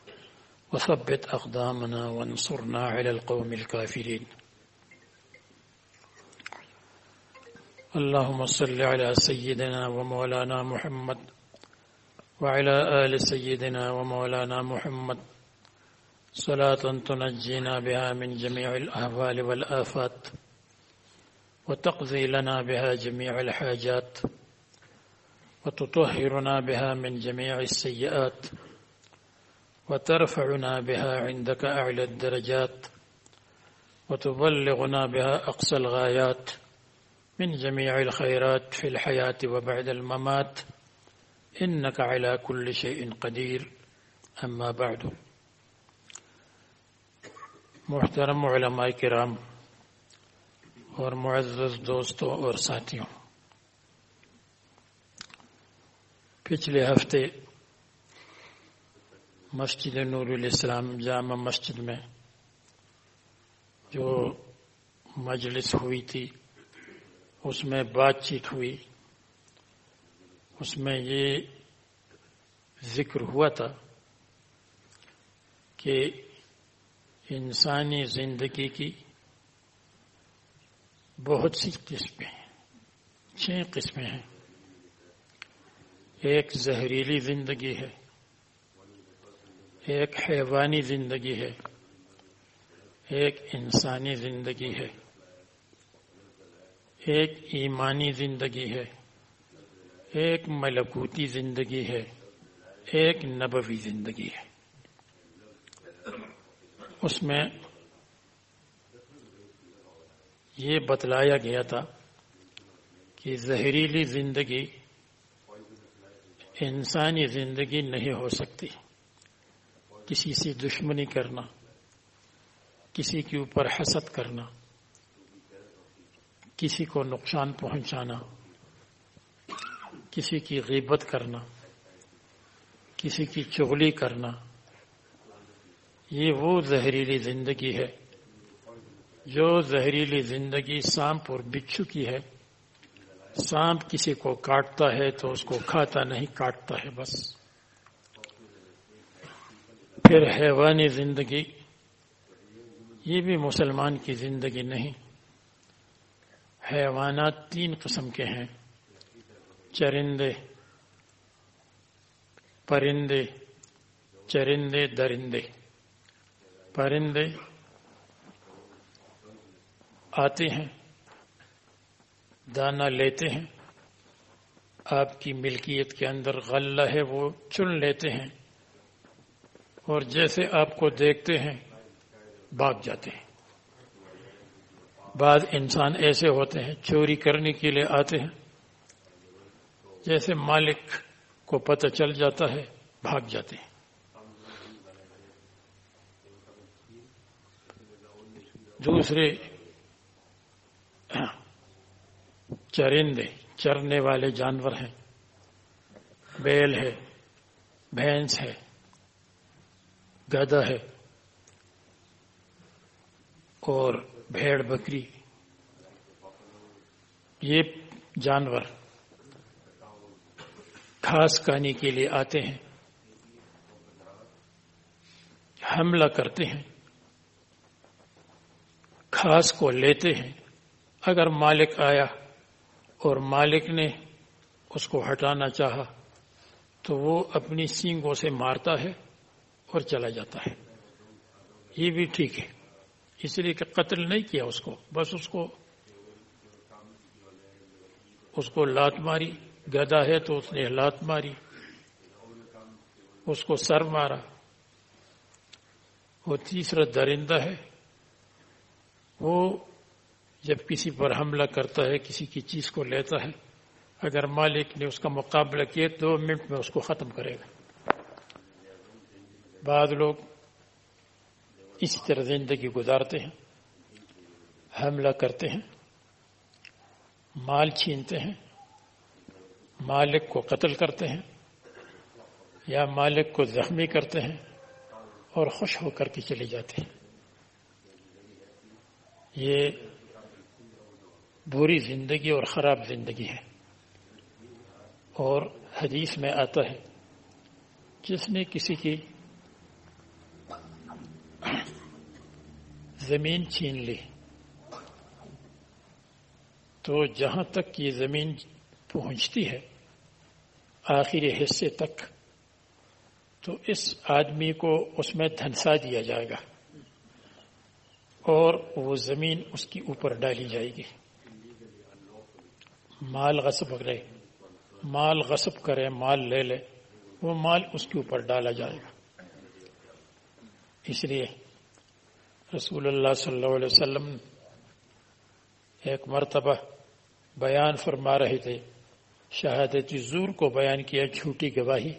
وثبت أقدامنا وانصرنا على القوم الكافرين. اللهم صل على سيدنا ومولانا محمد وعلى آل سيدنا ومولانا محمد. صلاة تنجينا بها من جميع الأهوال والآفات وتقضي لنا بها جميع الحاجات وتطهرنا بها من جميع السيئات وترفعنا بها عندك أعلى الدرجات وتبلغنا بها أقصى الغايات من جميع الخيرات في الحياة وبعد الممات. إنك على كل شيء قدير. أما بعد. محترم علماء کرام اور معزز دوستوں اور پچھلے ہفتے مسجد نور الاسلام، جامع مسجد میں جو مجلس ہوئی تھی، اس میں بات چیت ہوئی۔ اس میں یہ ذکر ہوا تھا کہ انسانی زندگی کی بہت سی قسمیں چھ قسمیں ہیں۔ ایک زہریلی زندگی ہے۔ ایک حیوانی زندگی ہے، ایک انسانی زندگی ہے، ایک ایمانی زندگی ہے، ایک ملکوتی زندگی ہے، ایک نبوی زندگی ہے۔ اس میں یہ بتلایا گیا تھا کہ زہریلی زندگی انسانی زندگی نہیں ہو سکتی۔ کسی سے دشمنی کرنا، کسی کے اوپر حسد کرنا، کسی کو نقصان پہنچانا، کسی کی غیبت کرنا، کسی کی چغلی کرنا، یہ وہ زہریلی زندگی ہے جو زہریلی زندگی سانپ اور بچھو کی ہے۔ سانپ کسی کو کاٹتا ہے تو اس کو کھاتا نہیں، کاٹتا ہے بس۔ پھر حیوانی زندگی، یہ بھی مسلمان کی زندگی نہیں۔ حیوانات تین قسم کے ہیں۔ چرندے، پرندے، چرندے، درندے۔ پرندے آتے ہیں دانا لیتے ہیں۔ آپ کی ملکیت کے اندر غلہ ہے، وہ چن لیتے ہیں۔ اور جیسے آپ کو دیکھتے ہیں، بھاگ جاتے ہیں۔ بعض انسان ایسے ہوتے ہیں، چوری کرنے کے لیے آتے ہیں۔ جیسے مالک کو پتہ چل جاتا ہے، بھاگ جاتے ہیں۔ دوسرے، چرندے، چرنے والے جانور ہیں۔ بیل ہے، بھینس ہے۔ گدا ہے اور بھیڑ بکری یہ جانور گھاس کھانے کے لیے آتے ہیں، حملہ کرتے ہیں گھاس کو لیتے ہیں۔ اگر مالک آیا اور مالک نے اس کو ہٹانا چاہا تو وہ اپنی سینگوں سے مارتا ہے۔ اور چلا جاتا ہے۔ یہ بھی ٹھیک ہے۔ اس لیے کہ قتل نہیں کیا اس کو۔ بس اس کو اس کو لات ماری۔ گدا ہے تو اس نے لات ماری۔ اس کو سر مارا۔ وہ تیسرا درندہ ہے۔ وہ جب کسی پر حملہ کرتا ہے، کسی کی چیز کو لیتا ہے۔ اگر مالک نے اس کا مقابلہ کیا، دو منٹ میں اس کو ختم کرے گا۔ بعض لوگ اسی طرح زندگی گزارتے ہیں، حملہ کرتے ہیں، مال چھینتے ہیں، مالک کو قتل کرتے ہیں یا مالک کو زخمی کرتے ہیں اور خوش ہو کر کے چلے جاتے ہیں۔ یہ بری زندگی اور خراب زندگی ہے۔ اور حدیث میں آتا ہے، جس نے کسی کی زمین چھین لی۔ تو جہاں تک یہ زمین پہنچتی ہے، آخری حصے تک، تو اس آدمی کو اس میں دھنسا دیا جائے گا اور وہ زمین اس کی اوپر ڈالی جائے گی۔ مال غصب کرے مال غصب کرے، مال لے لے، وہ مال اس کے اوپر ڈالا جائے گا۔ اس لیے رسول اللہ صلی اللہ علیہ وسلم ایک مرتبہ بیان فرما رہے تھے۔ شہادت زور کو بیان کیا جھوٹی گواہی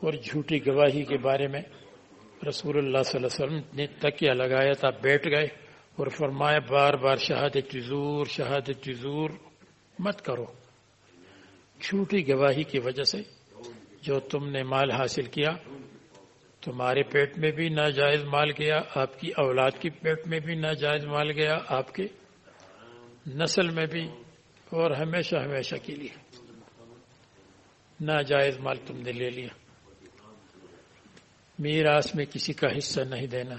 اور جھوٹی گواہی کے بارے میں رسول اللہ صلی اللہ علیہ وسلم نے تکیہ لگایا تھا، بیٹھ گئے اور فرمایا، بار بار شہادت زور شہادت زور مت کرو۔ جھوٹی گواہی کی وجہ سے جو تم نے مال حاصل کیا تمہارے پیٹ میں بھی ناجائز مال گیا، آپ کی اولاد کی پیٹ میں بھی ناجائز مال گیا، آپ کے نسل میں بھی، اور ہمیشہ ہمیشہ کے لیے ناجائز مال تم نے لے لیا۔ میراث میں کسی کا حصہ نہیں دینا۔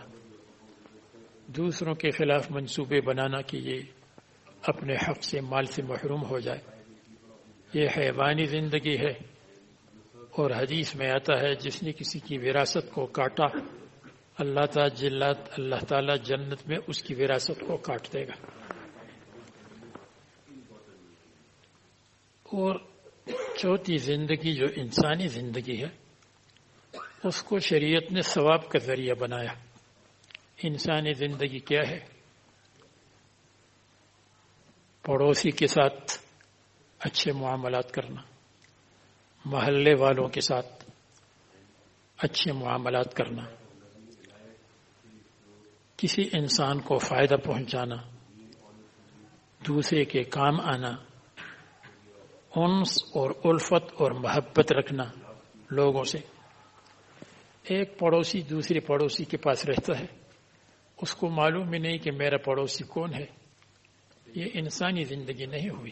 دوسروں کے خلاف منصوبے بنانا کہ یہ اپنے حق سے مال سے محروم ہو جائے۔ یہ حیوانی زندگی ہے۔ اور حدیث میں آتا ہے، جس نے کسی کی وراثت کو کاٹا، اللہ تعالی جلات، اللہ تعالی جنت میں اس کی وراثت کو کاٹ دے گا۔ اور چوتھی زندگی جو انسانی زندگی ہے، اس کو شریعت نے ثواب کا ذریعہ بنایا۔ انسانی زندگی کیا ہے؟ پڑوسی کے ساتھ اچھے معاملات کرنا۔ محلے والوں کے ساتھ اچھے معاملات کرنا، کسی انسان کو فائدہ پہنچانا، دوسرے کے کام آنا، انس اور الفت اور محبت رکھنا لوگوں سے۔ ایک پڑوسی دوسرے پڑوسی کے پاس رہتا ہے، اس کو معلوم ہی نہیں کہ میرا پڑوسی کون ہے۔ یہ انسانی زندگی نہیں ہوئی۔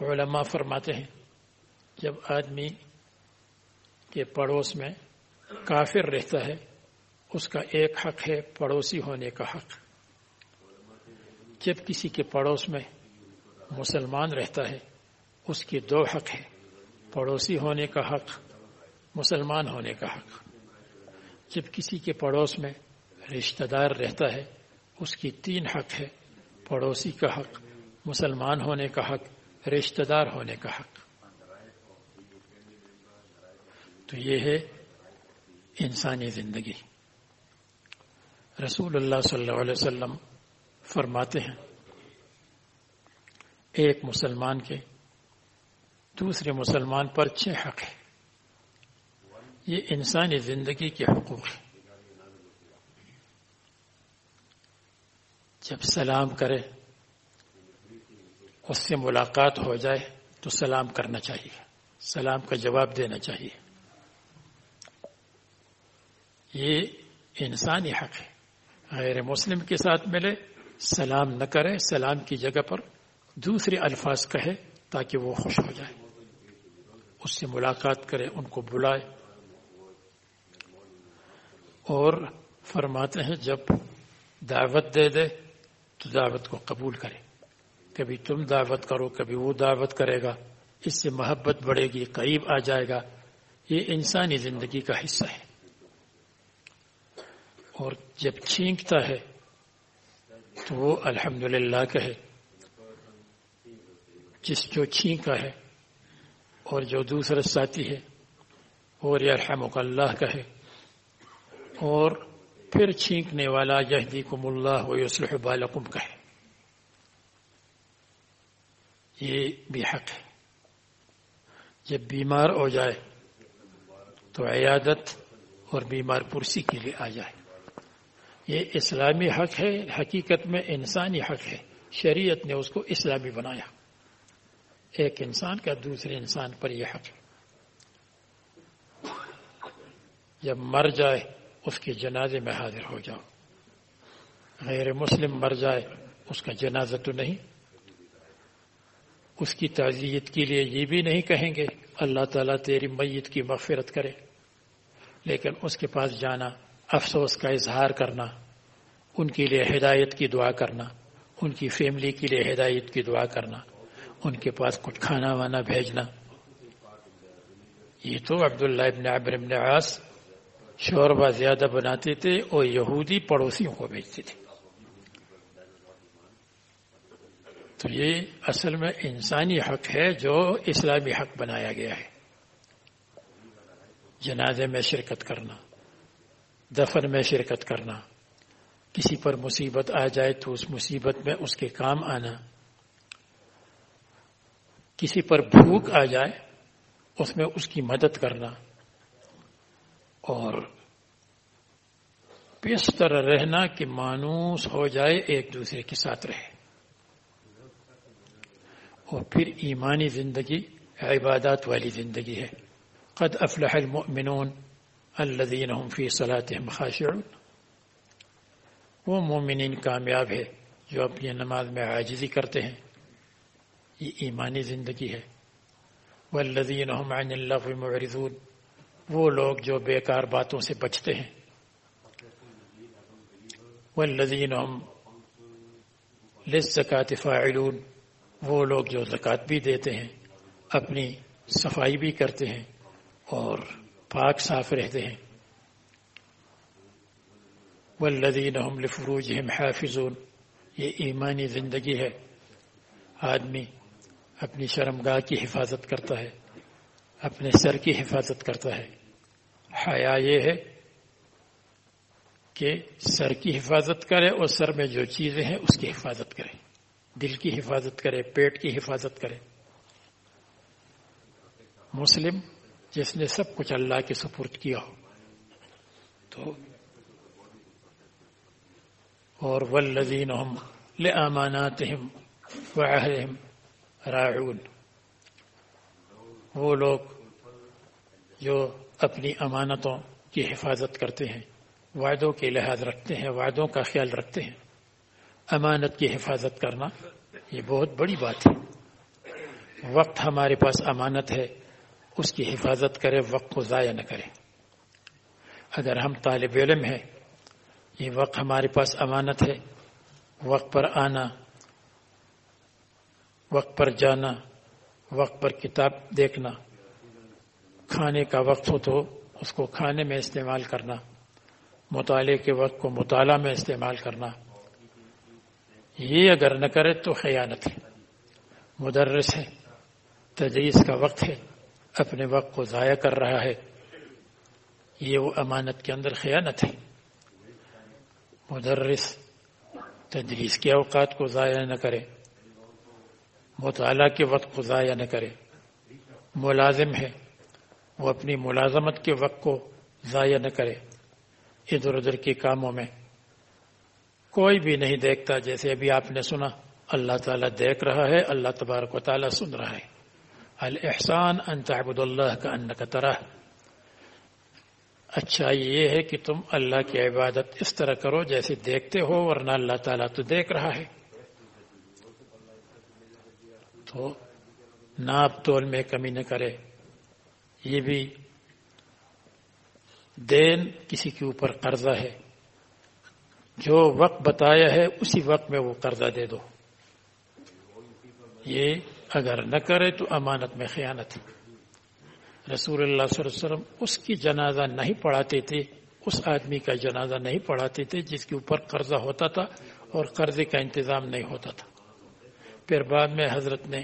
علماء فرماتے ہیں جب آدمی کے پڑوس میں کافر رہتا ہے، اس کا ایک حق ہے، پڑوسی ہونے کا حق۔ جب کسی کے پڑوس میں مسلمان رہتا ہے، اس کے دو حق ہے پڑوسی ہونے کا حق، مسلمان ہونے کا حق۔ جب کسی کے پڑوس میں رشتہ دار رہتا ہے، اس کی تین حق ہے پڑوسی کا حق، مسلمان ہونے کا حق، رشتہ دار ہونے کا حق۔ تو یہ ہے انسانی زندگی۔ رسول اللہ صلی اللہ علیہ وسلم فرماتے ہیں، ایک مسلمان کے دوسرے مسلمان پر چھ حق ہے یہ انسانی زندگی کے حقوق ہے جب سلام کرے، اس سے ملاقات ہو جائے تو سلام کرنا چاہیے۔ سلام کا جواب دینا چاہیے۔ یہ انسانی حق ہے۔ غیر مسلم کے ساتھ ملے، سلام نہ کرے، سلام کی جگہ پر دوسرے الفاظ کہے تاکہ وہ خوش ہو جائے۔ اس سے ملاقات کرے، ان کو بلائے۔ اور فرماتے ہیں، جب دعوت دے دے تو دعوت کو قبول کرے۔ کبھی تم دعوت کرو، کبھی وہ دعوت کرے گا۔ اس سے محبت بڑھے گی، قریب آ جائے گا۔ یہ انسانی زندگی کا حصہ ہے۔ اور جب چھینکتا ہے تو وہ الحمد للہ کہے، جس جو چھینکا ہے اور جو دوسرا ساتھی ہے اور یرحمک اللہ کا ہے اور پھر چھینکنے والا یہدیکم اللہ و یصلح بالکم کا ہے یہ بھی حق ہے۔ جب بیمار ہو جائے تو عیادت اور بیمار پرسی کے لیے آ جائے۔ یہ اسلامی حق ہے، حقیقت میں انسانی حق ہے۔ شریعت نے اس کو اسلامی بنایا۔ ایک انسان کا دوسرے انسان پر یہ حق ہے۔ جب مر جائے، اس کے جنازے میں حاضر ہو جاؤ۔ غیر مسلم مر جائے، اس کا جنازہ تو نہیں۔ اس کی تعزیت کے لیے یہ بھی نہیں کہیں گے، اللہ تعالیٰ تیری میت کی مغفرت کرے۔ لیکن اس کے پاس جانا افسوس کا اظہار کرنا، ان کے لیے ہدایت کی دعا کرنا، ان کی فیملی کے لیے ہدایت کی دعا کرنا، ان کے پاس کچھ کھانا وانا بھیجنا۔ یہ تو عبداللہ ابن عبر ابن عاص شوربہ زیادہ بناتے تھے اور یہودی پڑوسیوں کو بھیجتے تھے۔ تو یہ اصل میں انسانی حق ہے جو اسلامی حق بنایا گیا ہے۔ جنازے میں شرکت کرنا۔ دفن میں شرکت کرنا۔ کسی پر مصیبت آ جائے تو اس مصیبت میں اس کے کام آنا۔ کسی پر بھوک آ جائے، اس میں اس کی مدد کرنا۔ اور اس طرح رہنا کہ مانوس ہو جائے، ایک دوسرے کے ساتھ رہے۔ اور پھر ایمانی زندگی، عبادات والی زندگی ہے۔ قد افلح المؤمنون الذين هم في صلاتهم خاشعون. وہ مومنین کامیاب ہے جو اپنی نماز میں عاجزی کرتے ہیں۔ یہ ایمانی زندگی ہے۔ والذین هم عن اللغو معرضون۔ وہ لوگ جو بیکار باتوں سے بچتے ہیں۔ والذین هم للزکاة فاعلون۔ وہ لوگ جو زکوٰۃ بھی دیتے ہیں، اپنی صفائی بھی کرتے ہیں اور پاک صاف رہتے ہیں۔ والذین هم لفروجهم حافظون۔ یہ ایمانی زندگی ہے۔ آدمی اپنی شرمگاہ کی حفاظت کرتا ہے۔ اپنے سر کی حفاظت کرتا ہے۔ حیا یہ ہے کہ سر کی حفاظت کرے اور سر میں جو چیزیں ہیں اس کی حفاظت کرے۔ دل کی حفاظت کرے، پیٹ کی حفاظت کرے۔ مسلم جس نے سب کچھ اللہ کے سپرد کیا ہو۔ تو اور والذین هم راعون۔ وہ لوگ جو اپنی امانتوں کی حفاظت کرتے ہیں، وعدوں کے لحاظ رکھتے ہیں، وعدوں کا خیال رکھتے ہیں۔ امانت کی حفاظت کرنا یہ بہت بڑی بات ہے۔ وقت ہمارے پاس امانت ہے۔ اس کی حفاظت کرے، وقت کو ضائع نہ کرے۔ اگر ہم طالب علم ہیں، یہ وقت ہمارے پاس امانت ہے۔ وقت پر آنا، وقت پر جانا، وقت پر کتاب دیکھنا۔ کھانے کا وقت ہو تو اس کو کھانے میں استعمال کرنا۔ مطالعے کے وقت کو مطالعہ میں استعمال کرنا۔ یہ اگر نہ کرے تو خیانت ہے۔ مدرس ہے، تجویز کا وقت ہے۔ اپنے وقت کو ضائع کر رہا ہے۔ یہ وہ امانت کے اندر خیانت ہے۔ مدرس تدریس کے اوقات کو ضائع نہ کرے۔ مطالعہ کے وقت کو ضائع نہ کرے۔ ملازم ہے۔ وہ اپنی ملازمت کے وقت کو ضائع نہ کرے۔ ادھر ادھر کے کاموں میں کوئی بھی نہیں دیکھتا جیسے ابھی آپ نے سنا۔ اللہ تعالیٰ دیکھ رہا ہے، اللہ تبارک و تعالیٰ سن رہا ہے۔ الحسان ان تعبد اللہ کا ان کا طرح اچھا یہ ہے کہ تم اللہ کی عبادت اس طرح کرو جیسے دیکھتے ہو، ورنہ اللہ تعالیٰ تو دیکھ رہا ہے۔ تو ناپ تول میں کمی نہ کرے۔ یہ بھی دین کسی کے اوپر قرضہ ہے۔ جو وقت بتایا ہے، اسی وقت میں وہ قرضہ دے دو۔ یہ اگر نہ کرے تو امانت میں خیانت۔ رسول اللہ صلی اللہ علیہ وسلم اس کی جنازہ نہیں پڑھاتے تھے، اس آدمی کا جنازہ نہیں پڑھاتے تھے جس کے اوپر قرضہ ہوتا تھا اور قرضے کا انتظام نہیں ہوتا تھا۔ پھر بعد میں حضرت نے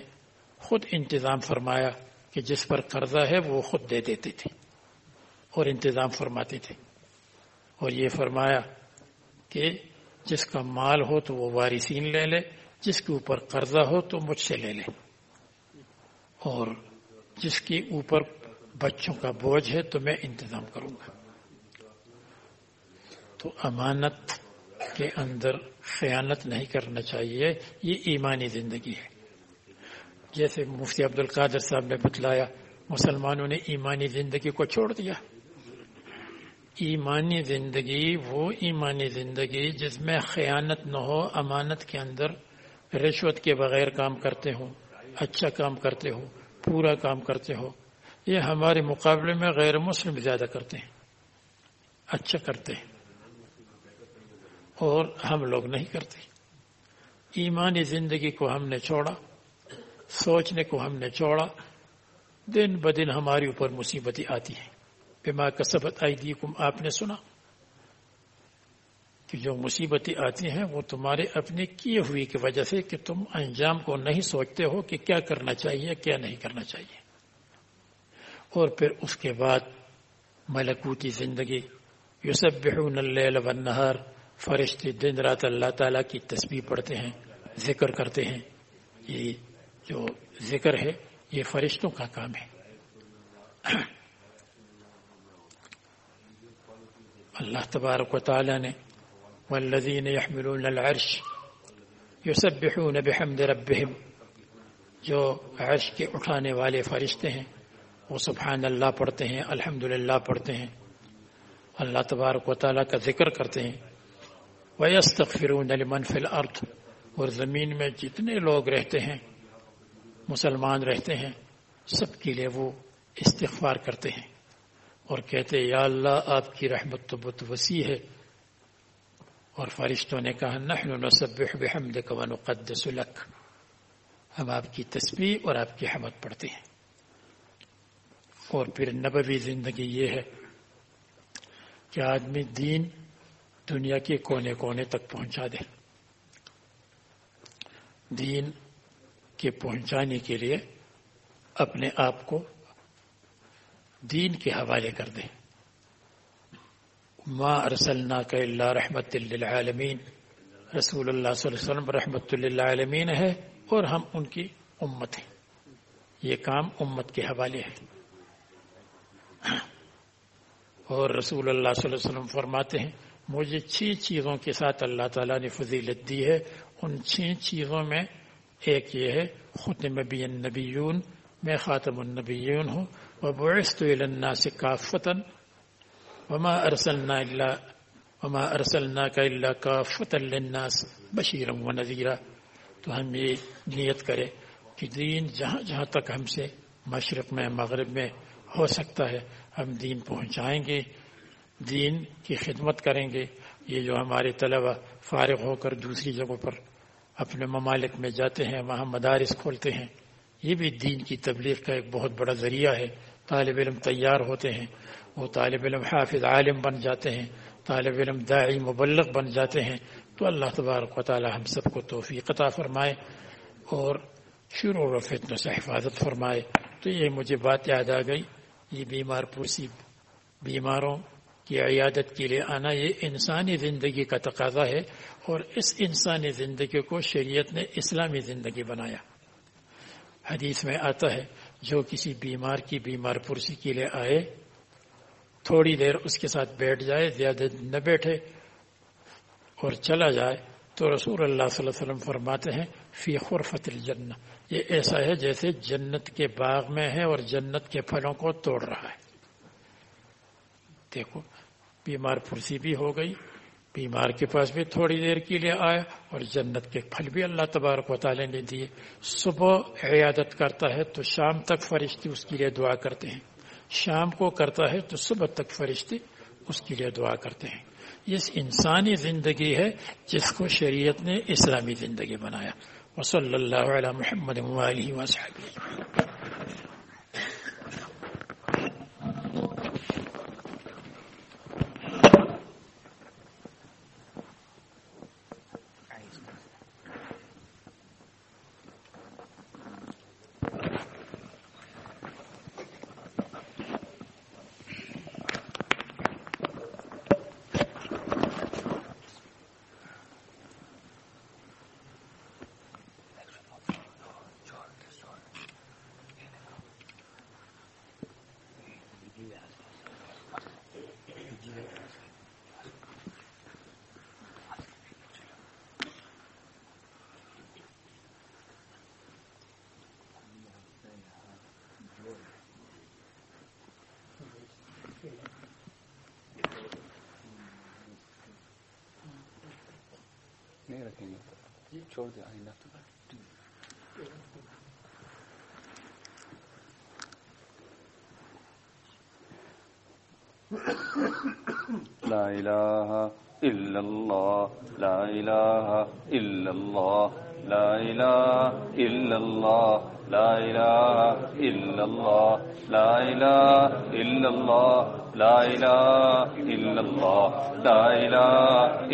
خود انتظام فرمایا کہ جس پر قرضہ ہے وہ خود دے دیتے تھے اور انتظام فرماتے تھے۔ اور یہ فرمایا کہ جس کا مال ہو تو وہ وارثین لے لے، جس کے اوپر قرضہ ہو تو مجھ سے لے لے۔ اور جس کے اوپر بچوں کا بوجھ ہے تو میں انتظام کروں گا۔ تو امانت کے اندر خیانت نہیں کرنا چاہیے، یہ ایمانی زندگی ہے۔ جیسے مفتی عبد القادر صاحب نے بتلایا، مسلمانوں نے ایمانی زندگی کو چھوڑ دیا۔ ایمانی زندگی وہ ایمانی زندگی جس میں خیانت نہ ہو، امانت کے اندر رشوت کے بغیر کام کرتے ہو اچھا کام کرتے ہو، پورا کام کرتے ہو، یہ ہمارے مقابلے میں غیر مسلم زیادہ کرتے ہیں اچھا کرتے ہیں، اور ہم لوگ نہیں کرتے۔ ایمانی زندگی کو ہم نے چھوڑا، سوچنے کو ہم نے چھوڑا، دن بدن ہمارے اوپر مصیبتیں آتی ہیں۔ بما کسبت آئی آپ نے سنا۔ کہ جو مصیبتیں آتی ہیں وہ تمہارے اپنے کیے ہوئی کی وجہ سے کہ تم انجام کو نہیں سوچتے ہو کہ کیا کرنا چاہیے، کیا نہیں کرنا چاہیے۔ اور پھر اس کے بعد ملکوتی زندگی یوسف اللیل والنہار، فرشتے دن رات اللہ تعالیٰ کی تسبیح پڑھتے ہیں، ذکر کرتے ہیں۔ یہ جو ذکر ہے، یہ فرشتوں کا کام ہے۔ اللہ تبارک و تعالی نے والذین يحملون العرش يسبحون بحمد ربهم. جو عرش کے اٹھانے والے فرشتے ہیں، وہ سبحان اللہ پڑھتے ہیں الحمد پڑھتے ہیں۔ اللہ تبارک و تعالیٰ کا ذکر کرتے ہیں۔ وَيَسْتَغْفِرُونَ لِمَنْ فِي الْأَرْضِ، اور زمین میں جتنے لوگ رہتے ہیں، مسلمان رہتے ہیں، سب کے لیے وہ استغفار کرتے ہیں۔ اور کہتے یا اللہ، آپ کی رحمت تو بہت وسیع ہے۔ اور فرشتوں نے کہا، نحن نسبح بحمدک ونقدس لک۔ ہم آپ کی تسبیح اور آپ کی حمد پڑھتے ہیں۔ اور پھر نبوی زندگی یہ ہے کہ آدمی دین دنیا کے کونے کونے تک پہنچا دے۔ دین کے پہنچانے کے لیے اپنے آپ کو دین کے حوالے کر دیں ما ارسلنا کا اللہ رحمت للعالمین رسول اللہ صلی اللہ علیہ وسلم رحمت اللہ عالمین ہے اور ہم ان کی امت ہیں. یہ کام امت کے حوالے ہے. اور رسول اللہ صلی اللہ علیہ وسلم فرماتے ہیں، مجھے چھ چیزوں کے ساتھ اللہ تعالیٰ نے فضیلت دی ہے۔ ان چھ چیزوں میں ایک یہ ہے خود نبی النبیون، میں خاتم النبیون ہوں۔ وہ بعثت الى الناس کافتا وما ارسلنا الا وما ارسلناك الا کافتا للناس بشیرا و تو ہم یہ نیت کرے کہ دین جہاں جہاں تک ہم سے مشرق میں، مغرب میں ہو سکتا ہے، ہم دین پہنچائیں گے، دین کی خدمت کریں گے۔ یہ جو ہمارے طلبہ فارغ ہو کر دوسری جگہوں پر اپنے ممالک میں جاتے ہیں، وہاں مدارس کھولتے ہیں، یہ بھی دین کی تبلیغ کا ایک بہت بڑا ذریعہ ہے۔ طالب علم تیار ہوتے ہیں۔ وہ طالب علم حافظ عالم بن جاتے ہیں، طالب علم داعی مبلغ بن جاتے ہیں۔ تو اللہ تبارک و تعالی ہم سب کو توفیق عطا فرمائے اور شروع و فتن سے حفاظت فرمائے۔ تو یہ مجھے بات یاد آ گئی، یہ بیمار پوسی بیماروں کی عیادت کے لیے آنا، یہ انسانی زندگی کا تقاضا ہے اور اس انسانی زندگی کو شریعت نے اسلامی زندگی بنایا۔ حدیث میں آتا ہے، جو کسی بیمار کی بیمار پرسی کے لیے آئے تھوڑی دیر اس کے ساتھ بیٹھ جائے، زیادہ نہ بیٹھے اور چلا جائے تو رسول اللہ صلی اللہ علیہ وسلم فرماتے ہیں، فی خرفت الجنہ. یہ ایسا ہے جیسے جنت کے باغ میں ہے اور جنت کے پھلوں کو توڑ رہا ہے۔ دیکھو، بیمار پرسی بھی ہو گئی، بیمار کے پاس بھی تھوڑی دیر کے لیے آیا اور جنت کے پھل بھی اللہ تبارک و تعالی نے دیے۔ صبح عیادت کرتا ہے تو شام تک فرشتے اس کے لیے دعا کرتے ہیں۔ شام کو کرتا ہے تو صبح تک فرشتے اس کے لیے دعا کرتے ہیں۔ یہ انسانی زندگی ہے جس کو شریعت نے اسلامی زندگی بنایا۔ وصلی اللہ علیہ محمد وصحبہ۔ نہیں رکھیں گے۔ جی چھوڑ دیں، آئندہ لا الہ الا اللہ لا الہ الا اللہ لا الہ الا اللہ لا الہ الا اللہ لا الہ الا اللہ لا الہ الا اللہ لا الہ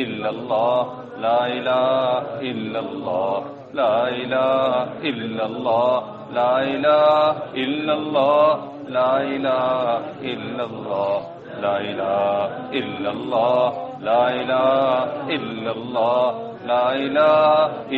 الا اللہ لا إله إلا الله لا إله إلا الله لا إله إلا الله لا إله إلا الله لا إله إلا الله لا إله إلا الله لا إله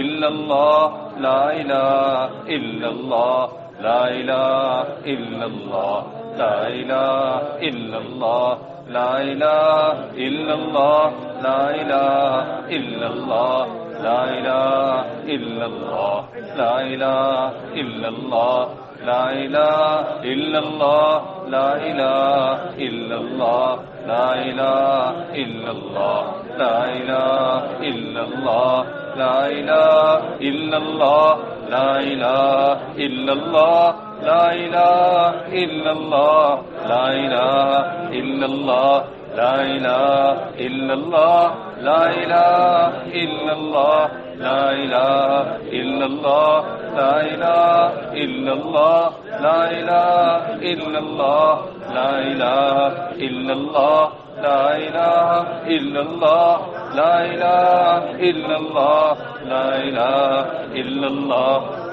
إلا الله لا إله إلا الله لا إله إلا الله لا إله إلا الله لا إله إلا الله لا إله إلا الله لا إله إلا الله لا إله إلا الله لا إله إلا الله لا إله إلا الله لا إله إلا الله لا إله إلا الله لا إله إلا الله لا إله إلا الله لا إله إلا الله لا إله إلا الله لا إله إلا الله، لا إله إلا الله، لا إله إلا الله، لا إله إلا الله، لا إله إلا الله، لا إله إلا الله، لا إله إلا الله، لا إله إلا الله، لا إله إلا الله.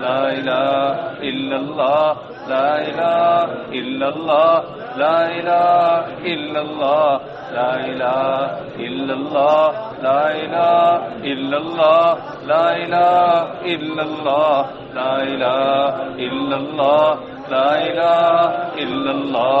لا إله إلا الله. لا إله إلا الله. لا إله إلا الله. لا إله إلا الله. لا إله إلا الله. لا إله إلا الله. لا إله إلا الله. لا إله إلا الله.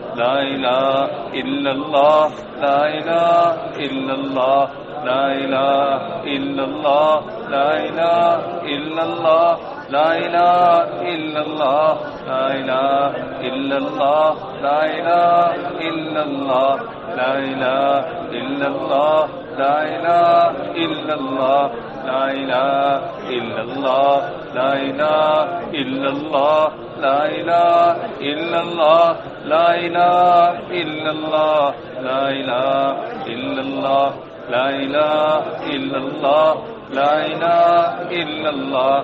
لا إله إلا الله لا إله إلا الله لا إله إلا الله لا إله إلا الله لا إله إلا الله لا إله إلا الله لا إله إلا الله لا إله إلا الله لا إله إلا الله لا إله إلا الله لا إله إلا الله لا إله إلا الله لا إله إلا الله لا إله إلا الله لا إله إلا الله لا إله إلا الله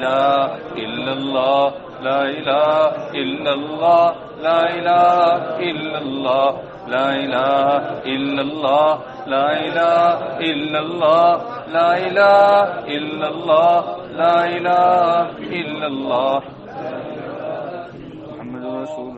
لا إلا الله لا إله إلا الله لا إله إلا الله لا إله إلا الله لا إله إلا الله لا إله إلا الله لا إله إلا الله محمد رسول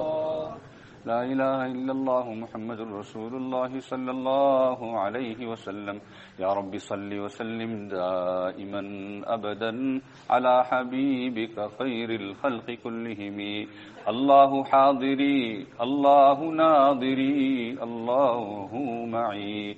لا إله إلا الله محمد رسول الله صلى الله عليه وسلم. يا رب صل وسلم دائما أبدا على حبيبك خير الخلق كلهم. الله حاضري، الله ناظري، الله معي.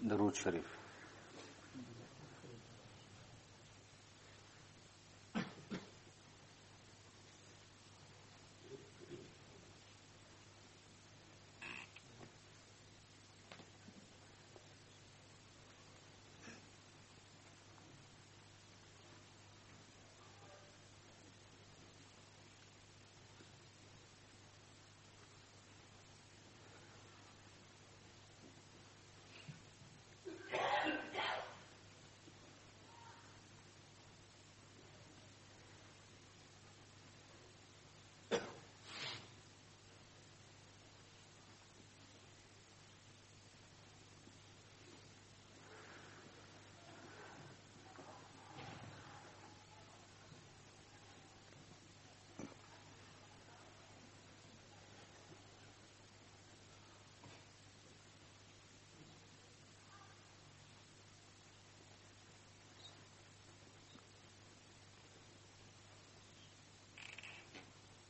Даруд Шариф.